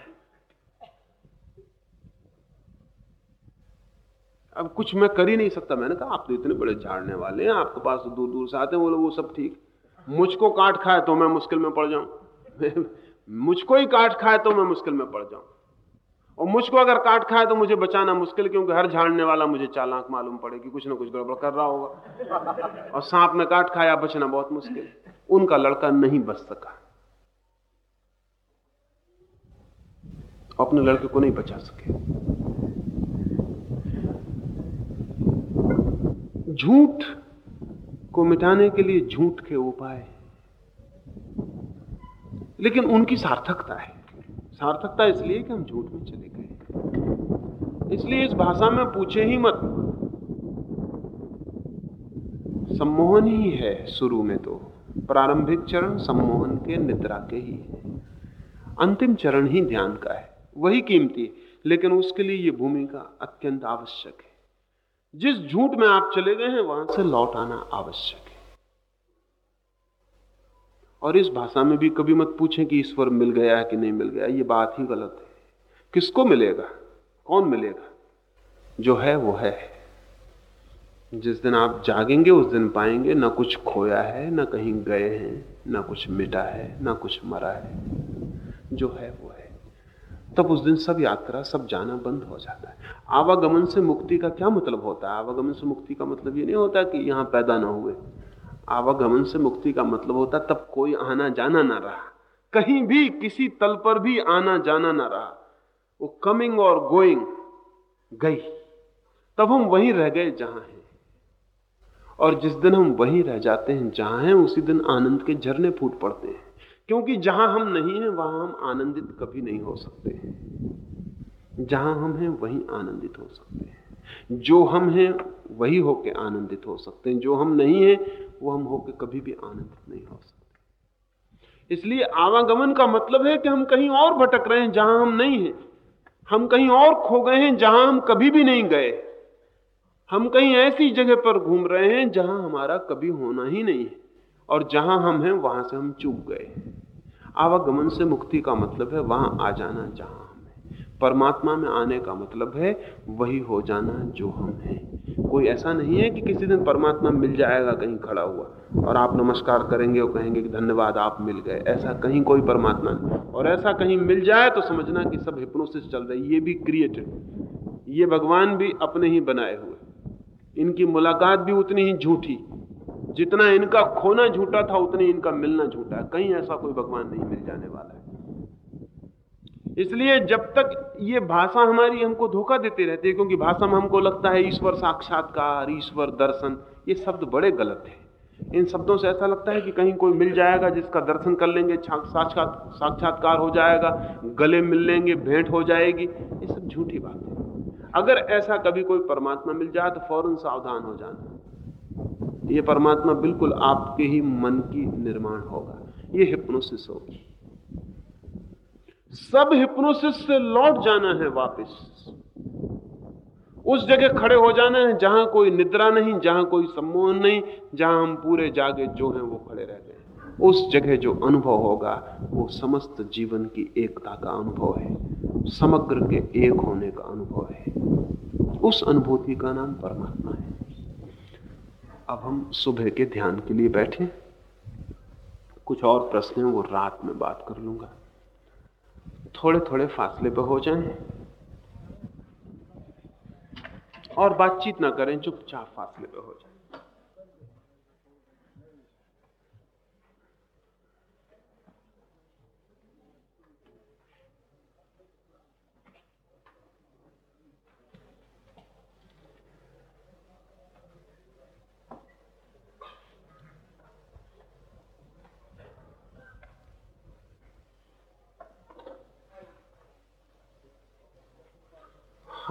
अब कुछ मैं कर ही नहीं सकता। मैंने कहा, आप तो इतने बड़े झाड़ने वाले हैं, आपके पास तो दूर दूर से आते हैं बोले वो सब ठीक। मुझको काट खाए तो मैं मुश्किल में पड़ जाऊँ। मुझको ही काट खाए तो मैं मुश्किल में पड़ जाऊँ। और मुझको अगर काट खाए तो मुझे बचाना मुश्किल, क्योंकि हर झाड़ने वाला मुझे चालाक मालूम पड़ेगी, कुछ ना कुछ गड़बड़ कर रहा होगा। और सांप ने काट खाया बचना बहुत मुश्किल। उनका लड़का नहीं बच सका। अपने लड़के को नहीं बचा सके। झूठ को मिटाने के लिए झूठ के उपाय। लेकिन उनकी सार्थकता है। सार्थकता इसलिए कि हम झूठ में चले गए इसलिए इस भाषा में पूछे ही मत। सम्मोहन ही है शुरू में तो। प्रारंभिक चरण सम्मोहन के निद्रा के ही है। अंतिम चरण ही ध्यान का है। वही कीमती लेकिन उसके लिए यह भूमिका अत्यंत आवश्यक है। जिस झूठ में आप चले गए हैं, वहाँ से लौट आना आवश्यक है। और इस भाषा में भी कभी मत पूछें कि ईश्वर मिल गया है कि नहीं मिल गया। ये बात ही गलत है। किसको मिलेगा? कौन मिलेगा? जो है, वो है। जिस दिन आप जागेंगे, उस दिन पाएँगे, ना कुछ खोया है, ना कहीं गए हैं, ना कुछ मिटा है, ना कुछ मरा है। जो है, वो है। तब उस दिन सब यात्रा, सब जाना बंद हो जाता है। आवागमन से मुक्ति का क्या मतलब होता है? आवागमन से मुक्ति का मतलब ये नहीं होता कि यहाँ पैदा ना हुए। आवागमन से मुक्ति का मतलब होता तब कोई आना जाना ना रहा। कहीं भी किसी तल पर भी आना जाना ना रहा। वो कमिंग और गोइंग गई। तब हम वहीं रह गए जहाँ हैं। और जिस दिन हम वहीं रह जाते हैं, जहाँ हैं, उसी दिन आनंद के झरने फूट पड़ते हैं। क्योंकि जहाँ हम नहीं हैं, वहाँ हम आनंदित कभी नहीं हो सकते। जहाँ हम हैं, वहीं आनंदित हो सकते हैं। जो हम हैं, वही होके आनंदित हो सकते हैं। जो हम नहीं हैं, वो हम होके कभी भी आनंदित नहीं हो सकते। इसलिए आवागमन का मतलब है कि हम कहीं और भटक रहे हैं जहाँ हम नहीं हैं। हम कहीं और खो गए हैं जहाँ हम कभी भी नहीं गए। हम कहीं ऐसी जगह पर घूम रहे हैं जहाँ हमारा कभी होना ही नहीं है। और जहाँ हम हैं, वहाँ से हम चूक गए आवागमन से मुक्ति का मतलब है वहाँ आ जाना जहाँ परमात्मा में आने का मतलब है वही हो जाना जो हम हैं। कोई ऐसा नहीं है कि किसी दिन परमात्मा मिल जाएगा, कहीं खड़ा हुआ। और आप नमस्कार करेंगे और कहेंगे कि धन्यवाद, आप मिल गए। ऐसा कहीं कोई परमात्मा नहीं। और ऐसा कहीं मिल जाए तो समझना कि सब हिप्नोसिस चल रही ये भी क्रिएटेड ये भगवान भी अपने ही बनाए हुए। इनकी मुलाकात भी उतनी ही झूठी। जितना इनका खोना झूठा था, उतनी इनका मिलना झूठा। है कहीं ऐसा कोई भगवान नहीं मिल जाने वाला है। इसलिए जब तक ये भाषा हमारी हमको धोखा देती रहती है, क्योंकि भाषा में हमको लगता है ईश्वर साक्षात्कार, ईश्वर दर्शन, ये शब्द बड़े गलत है। इन शब्दों से ऐसा लगता है कि कहीं कोई मिल जाएगा जिसका दर्शन कर लेंगे साक्षात साक्षात्कार हो जाएगा, गले मिल लेंगे, भेंट हो जाएगी, ये सब झूठी बात है। अगर ऐसा कभी कोई परमात्मा मिल जाए तो फ़ौरन सावधान हो जाना। ये परमात्मा बिल्कुल आपके ही मन की निर्माण होगा। ये हिप्नोसिस होगी। सब हिप्नोसिस से लौट जाना है वापस। उस जगह खड़े हो जाना है जहाँ कोई निद्रा नहीं, जहाँ कोई सम्मोहन नहीं, जहाँ हम पूरे जागे जो हैं वो खड़े रह गए। उस जगह जो अनुभव होगा, वो समस्त जीवन की एकता का अनुभव है। समग्र के एक होने का अनुभव है। उस अनुभूति का नाम परमात्मा है। अब हम सुबह के ध्यान के लिए बैठे। कुछ और प्रश्न हैं, वो रात में बात कर लूँगा। थोड़े थोड़े फासले पे हो जाए। और बातचीत ना करें, चुपचाप फासले पे हो जाए।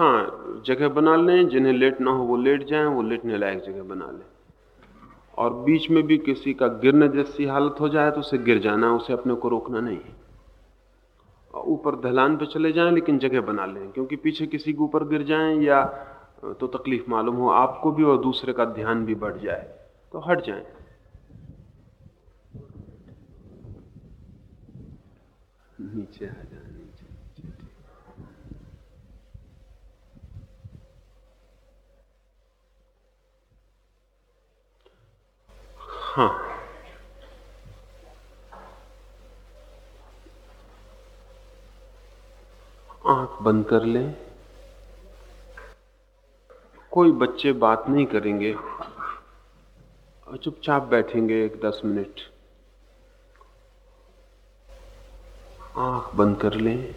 हाँ जगह बना लें, जिन्हें लेट ना हो वो लेट जाएँ, वो लेटने लायक जगह बना लें। और बीच में भी किसी का गिरने जैसी हालत हो जाए तो उसे गिर जाना, उसे अपने को रोकना नहीं ऊपर ढलान पे चले जाएँ, लेकिन जगह बना लें, क्योंकि पीछे किसी के ऊपर गिर जाएँ या तो तकलीफ़ मालूम हो आपको भी और दूसरे का ध्यान भी बढ़ जाए तो हट जाएँ। नीचे आ जाए। हाँ। आँख बंद कर लें। कोई बच्चे बात नहीं करेंगे। चुपचाप बैठेंगे एक दस मिनट। आँख बंद कर लें।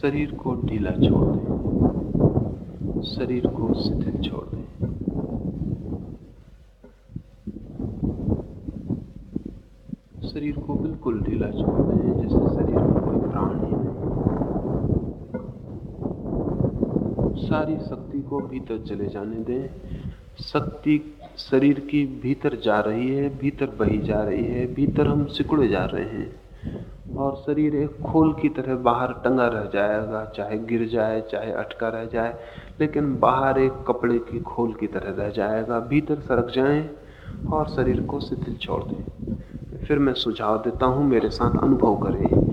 शरीर को ढीला छोड़ दें। शरीर को शिथिल छोड़ दें। शरीर को बिल्कुल ढीला छोड़ दें, जैसे शरीर में कोई प्राण ही नहीं। सारी शक्ति को भीतर चले जाने दें। शक्ति शरीर की भीतर जा रही है, भीतर बही जा रही है, भीतर हम सिकुड़े जा रहे हैं। और शरीर एक खोल की तरह बाहर टंगा रह जाएगा, चाहे गिर जाए, चाहे अटका रह जाए। लेकिन बाहर एक कपड़े की खोल की तरह रह जाएगा, भीतर सरक जाएँ और शरीर को शिथिल छोड़ दें। फिर मैं सुझाव देता हूँ, मेरे साथ अनुभव करें।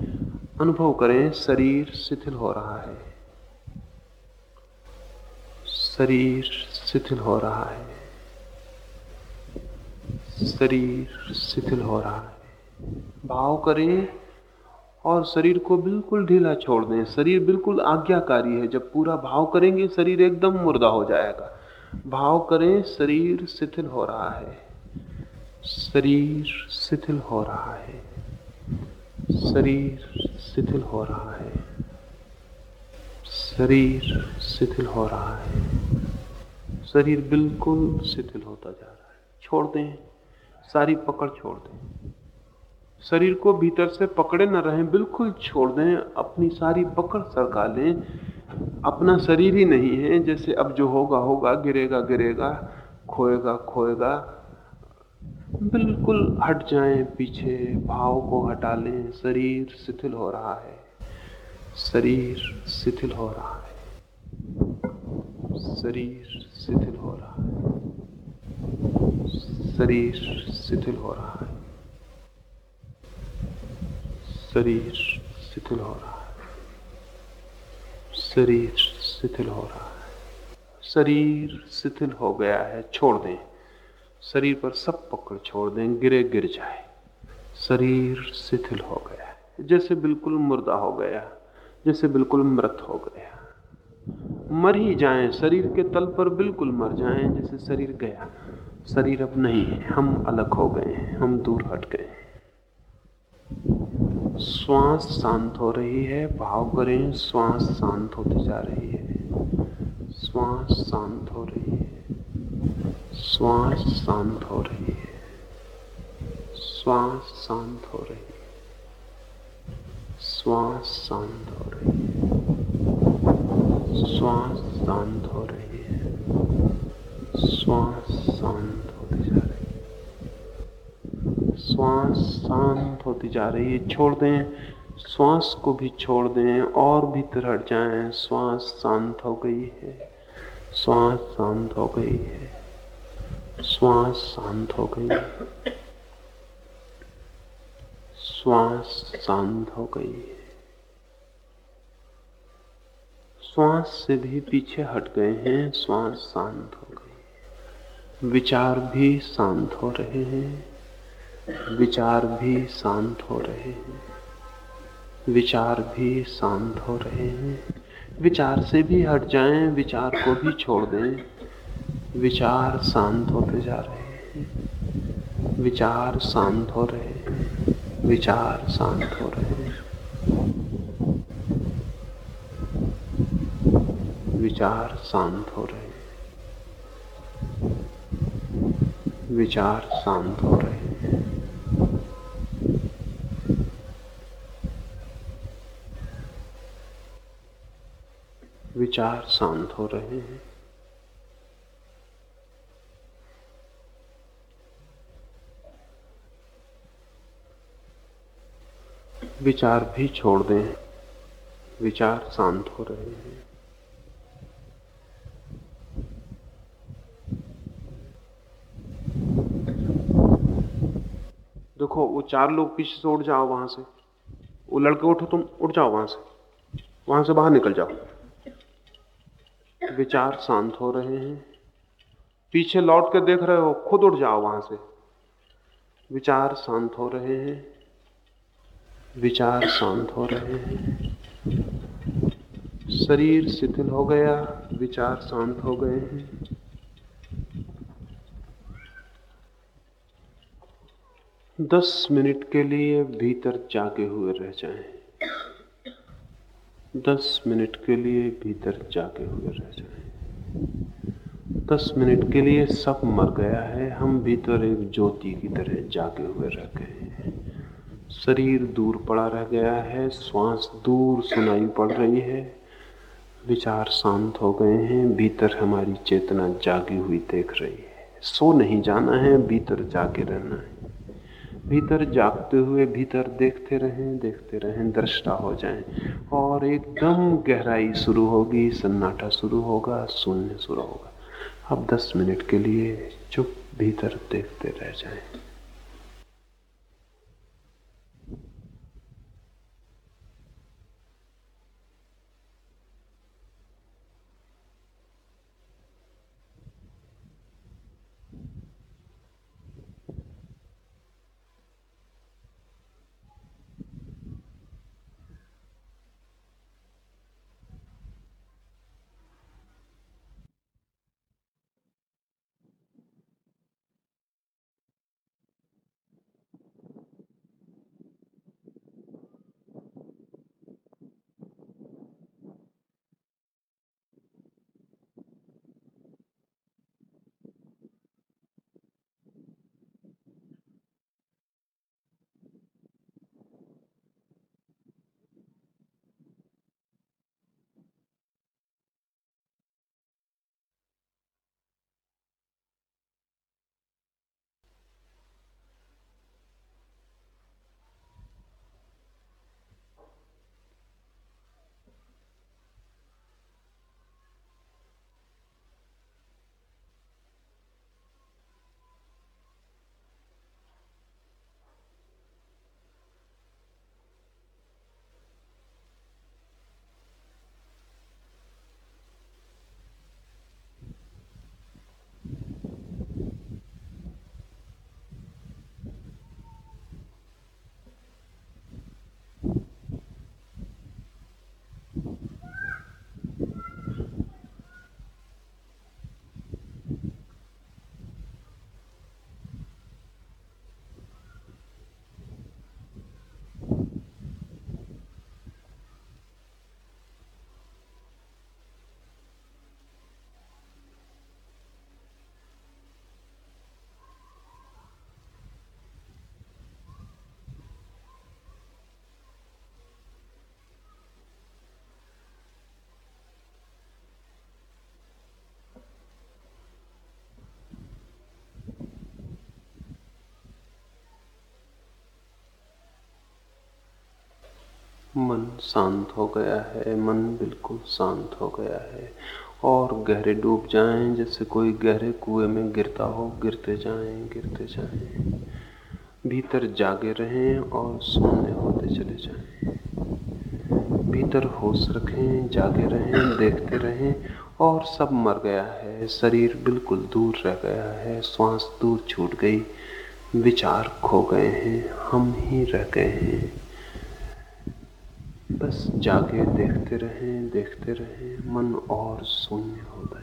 अनुभव करें, शरीर शिथिल हो रहा है। शरीर शिथिल हो रहा है। शरीर शिथिल हो रहा है। भाव करें और शरीर को बिल्कुल ढीला छोड़ दें। शरीर बिल्कुल आज्ञाकारी है। जब पूरा भाव करेंगे, शरीर एकदम मुर्दा हो जाएगा। भाव करें, शरीर शिथिल हो रहा है। शरीर शिथिल हो रहा है। शरीर शिथिल हो रहा है। शरीर शिथिल हो रहा है। शरीर बिल्कुल शिथिल होता जा रहा है। छोड़ दें। सारी पकड़ छोड़ दें। शरीर को भीतर से पकड़े न रहें, बिल्कुल छोड़ दें, अपनी सारी पकड़ सरका लें। अपना शरीर ही नहीं है, जैसे अब जो होगा होगा, गिरेगा गिरेगा, खोएगा खोएगा। बिल्कुल हट जाएँ, पीछे भाव को हटा लें, शरीर शिथिल हो रहा है। शरीर शिथिल हो रहा है। शरीर शिथिल हो रहा है। शरीर शिथिल हो रहा है। शरीर शिथिल हो रहा है। शरीर शिथिल हो रहा है। शरीर शिथिल हो गया है, छोड़ दें। शरीर पर सब पकड़ छोड़ दें, गिरे गिर जाए। शरीर शिथिल हो गया है। जैसे बिल्कुल मुर्दा हो गया, जैसे बिल्कुल मृत हो गया। मर ही जाएँ, शरीर के तल पर बिल्कुल मर जाएँ, जैसे शरीर गया। शरीर अब नहीं है, हम अलग हो गए हैं, हम दूर हट गए श्वास शांत हो रही है, भाव करें, श्वास शांत होती जा रही है। श्वास शांत हो रही है। श्वास शांत हो रही है। श्वास शांत हो रही है। श्वास शांत हो रही है। श्वास शांत हो रही है। श्वास शांत होती जा रही है। श्वास शांत होती जा रही है, छोड़ दें। श्वास को भी छोड़ दें और भीतर हट जाएँ। श्वास शांत हो गई है। श्वास शांत हो गई है। श्वास शांत हो गई है। श्वास शांत हो गई है। श्वास से भी पीछे हट गए हैं। श्वास शांत हो गई विचार भी शांत हो रहे हैं। विचार भी शांत हो रहे हैं। विचार भी शांत हो रहे हैं। विचार से भी हट जाएँ, विचार को भी छोड़ दें। विचार शांत होते जा रहे हैं। विचार शांत हो रहे हैं। विचार शांत हो रहे हैं। विचार शांत हो रहे हैं। विचार शांत हो रहे हैं। विचार शांत हो रहे हैं। विचार भी छोड़ दें। विचार शांत हो रहे हैं। देखो, वो चार लोग पीछे से उठ जाओ वहाँ से। वो लड़के उठो, तुम उठ जाओ वहाँ से। वहाँ से बाहर निकल जाओ। विचार शांत हो रहे हैं। पीछे लौट कर देख रहे हो, खुद उठ जाओ वहाँ से। विचार शांत हो रहे हैं। विचार शांत हो रहे हैं। शरीर शिथिल हो गया, विचार शांत हो गए हैं। दस मिनट के लिए भीतर जागे हुए रह जाएँ। दस मिनट के लिए भीतर जाके हुए रह जाए। दस मिनट के लिए सब मर गया है, हम भीतर एक ज्योति की तरह जागे हुए रह गए हैं। शरीर दूर पड़ा रह गया है, श्वास दूर सुनाई पड़ रही है। विचार शांत हो गए हैं, भीतर हमारी चेतना जागी हुई देख रही है। सो नहीं जाना है, भीतर जाके रहना है। भीतर जागते हुए भीतर देखते रहें देखते रहें, दृष्टा हो जाएँ। और एकदम गहराई शुरू होगी, सन्नाटा शुरू होगा, शून्य शुरू होगा। अब दस मिनट के लिए चुप, भीतर देखते रह जाएँ। मन शांत हो गया है, मन बिल्कुल शांत हो गया है। और गहरे डूब जाएँ, जैसे कोई गहरे कुएँ में गिरता हो, गिरते जाएँ गिरते जाएँ। भीतर जागे रहें और सोने होते चले जाएँ। भीतर होश रखें, जागे रहें, देखते रहें और सब मर गया है। शरीर बिल्कुल दूर रह गया है, श्वास दूर छूट गई, विचार खो गए हैं, हम ही रह गए हैं। बस जाके देखते रहें देखते रहें मन और शून्य होता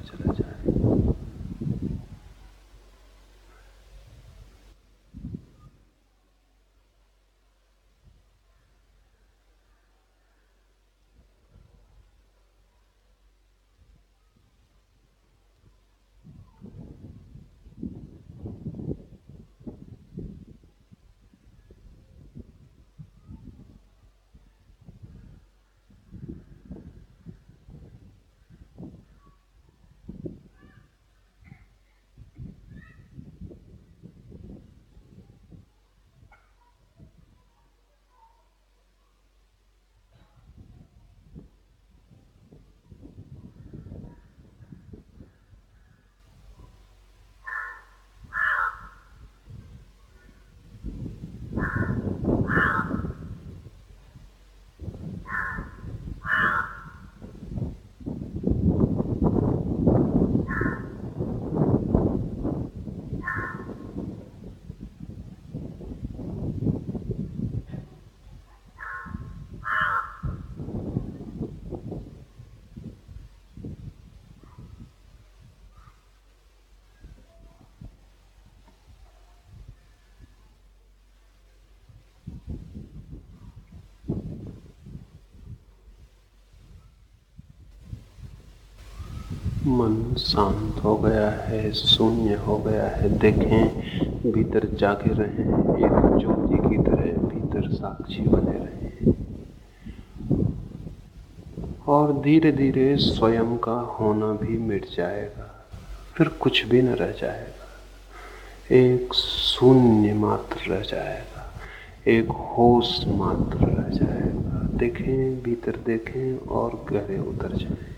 मन शांत हो गया है, शून्य हो गया है। देखें, भीतर जागे रहे, एक ज्योति की तरह भीतर साक्षी बने रहे। और धीरे धीरे स्वयं का होना भी मिट जाएगा, फिर कुछ भी न रह जाएगा। एक शून्य मात्र रह जाएगा, एक होश मात्र रह जाएगा। देखें, भीतर देखें और गहरे उतर जाएँ।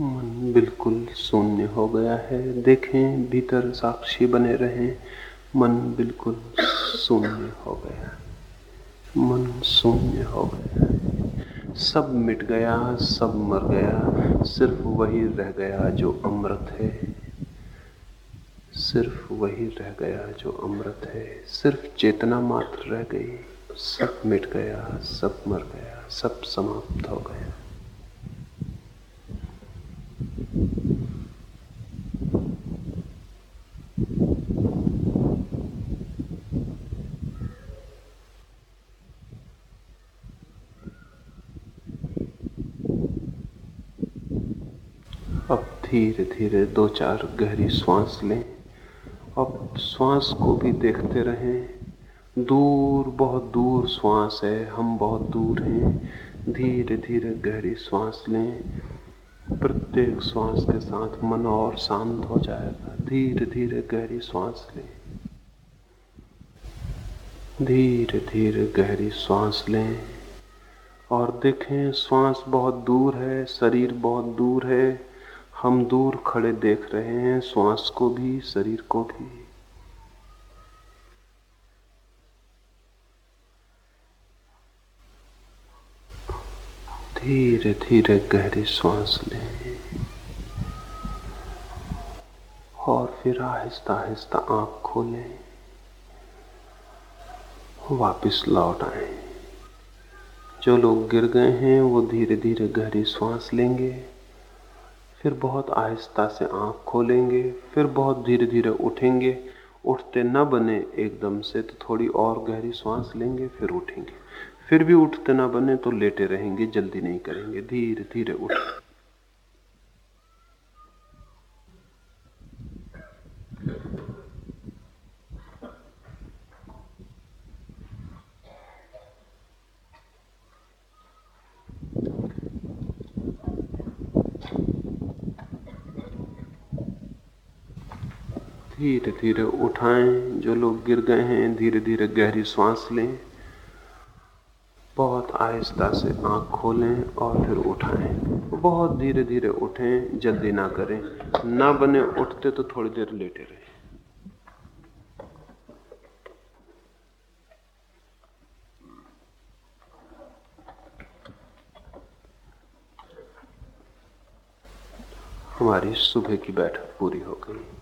मन बिल्कुल शून्य हो गया है। देखें, भीतर साक्षी बने रहें। मन बिल्कुल शून्य हो गया। मन शून्य हो गया। सब मिट गया, सब मर गया। सिर्फ़ वही रह गया जो अमृत है। सिर्फ़ वही रह गया जो अमृत है। सिर्फ़ चेतना मात्र रह गई। सब मिट गया, सब मर गया, सब समाप्त हो गया अब धीरे धीरे दो चार गहरी श्वास लें। अब श्वास को भी देखते रहें। दूर, बहुत दूर श्वास है। हम बहुत दूर हैं। धीरे धीरे गहरी श्वास लें। प्रत्येक श्वास के साथ मन और शांत हो जाएगा। धीरे धीरे गहरी श्वास लें। धीरे धीरे गहरी श्वास लें। और देखें, श्वास बहुत दूर है, शरीर बहुत दूर है। हम दूर खड़े देख रहे हैं, श्वास को भी, शरीर को भी। धीरे धीरे गहरी श्वास लें। और फिर आहिस्ता आहिस्ता आँख खोलें। वापस लौट आए। जो लोग गिर गए हैं, वो धीरे धीरे गहरी श्वास लेंगे। फिर बहुत आहिस्ता से आँख खोलेंगे, फिर बहुत धीरे धीरे उठेंगे। उठते न बने एकदम से तो थोड़ी और गहरी सांस लेंगे, फिर उठेंगे। फिर भी उठते न बने तो लेटे रहेंगे, जल्दी नहीं करेंगे धीरे धीरे उठ धीरे धीरे उठाएँ। जो लोग गिर गए हैं धीरे धीरे गहरी सांस लें। बहुत आहिस्ता से आँख खोलें और फिर उठाएँ। बहुत धीरे धीरे उठें, जल्दी ना करें। ना बने उठते तो थोड़ी देर लेटे रहें। हमारी सुबह की बैठक पूरी हो गई।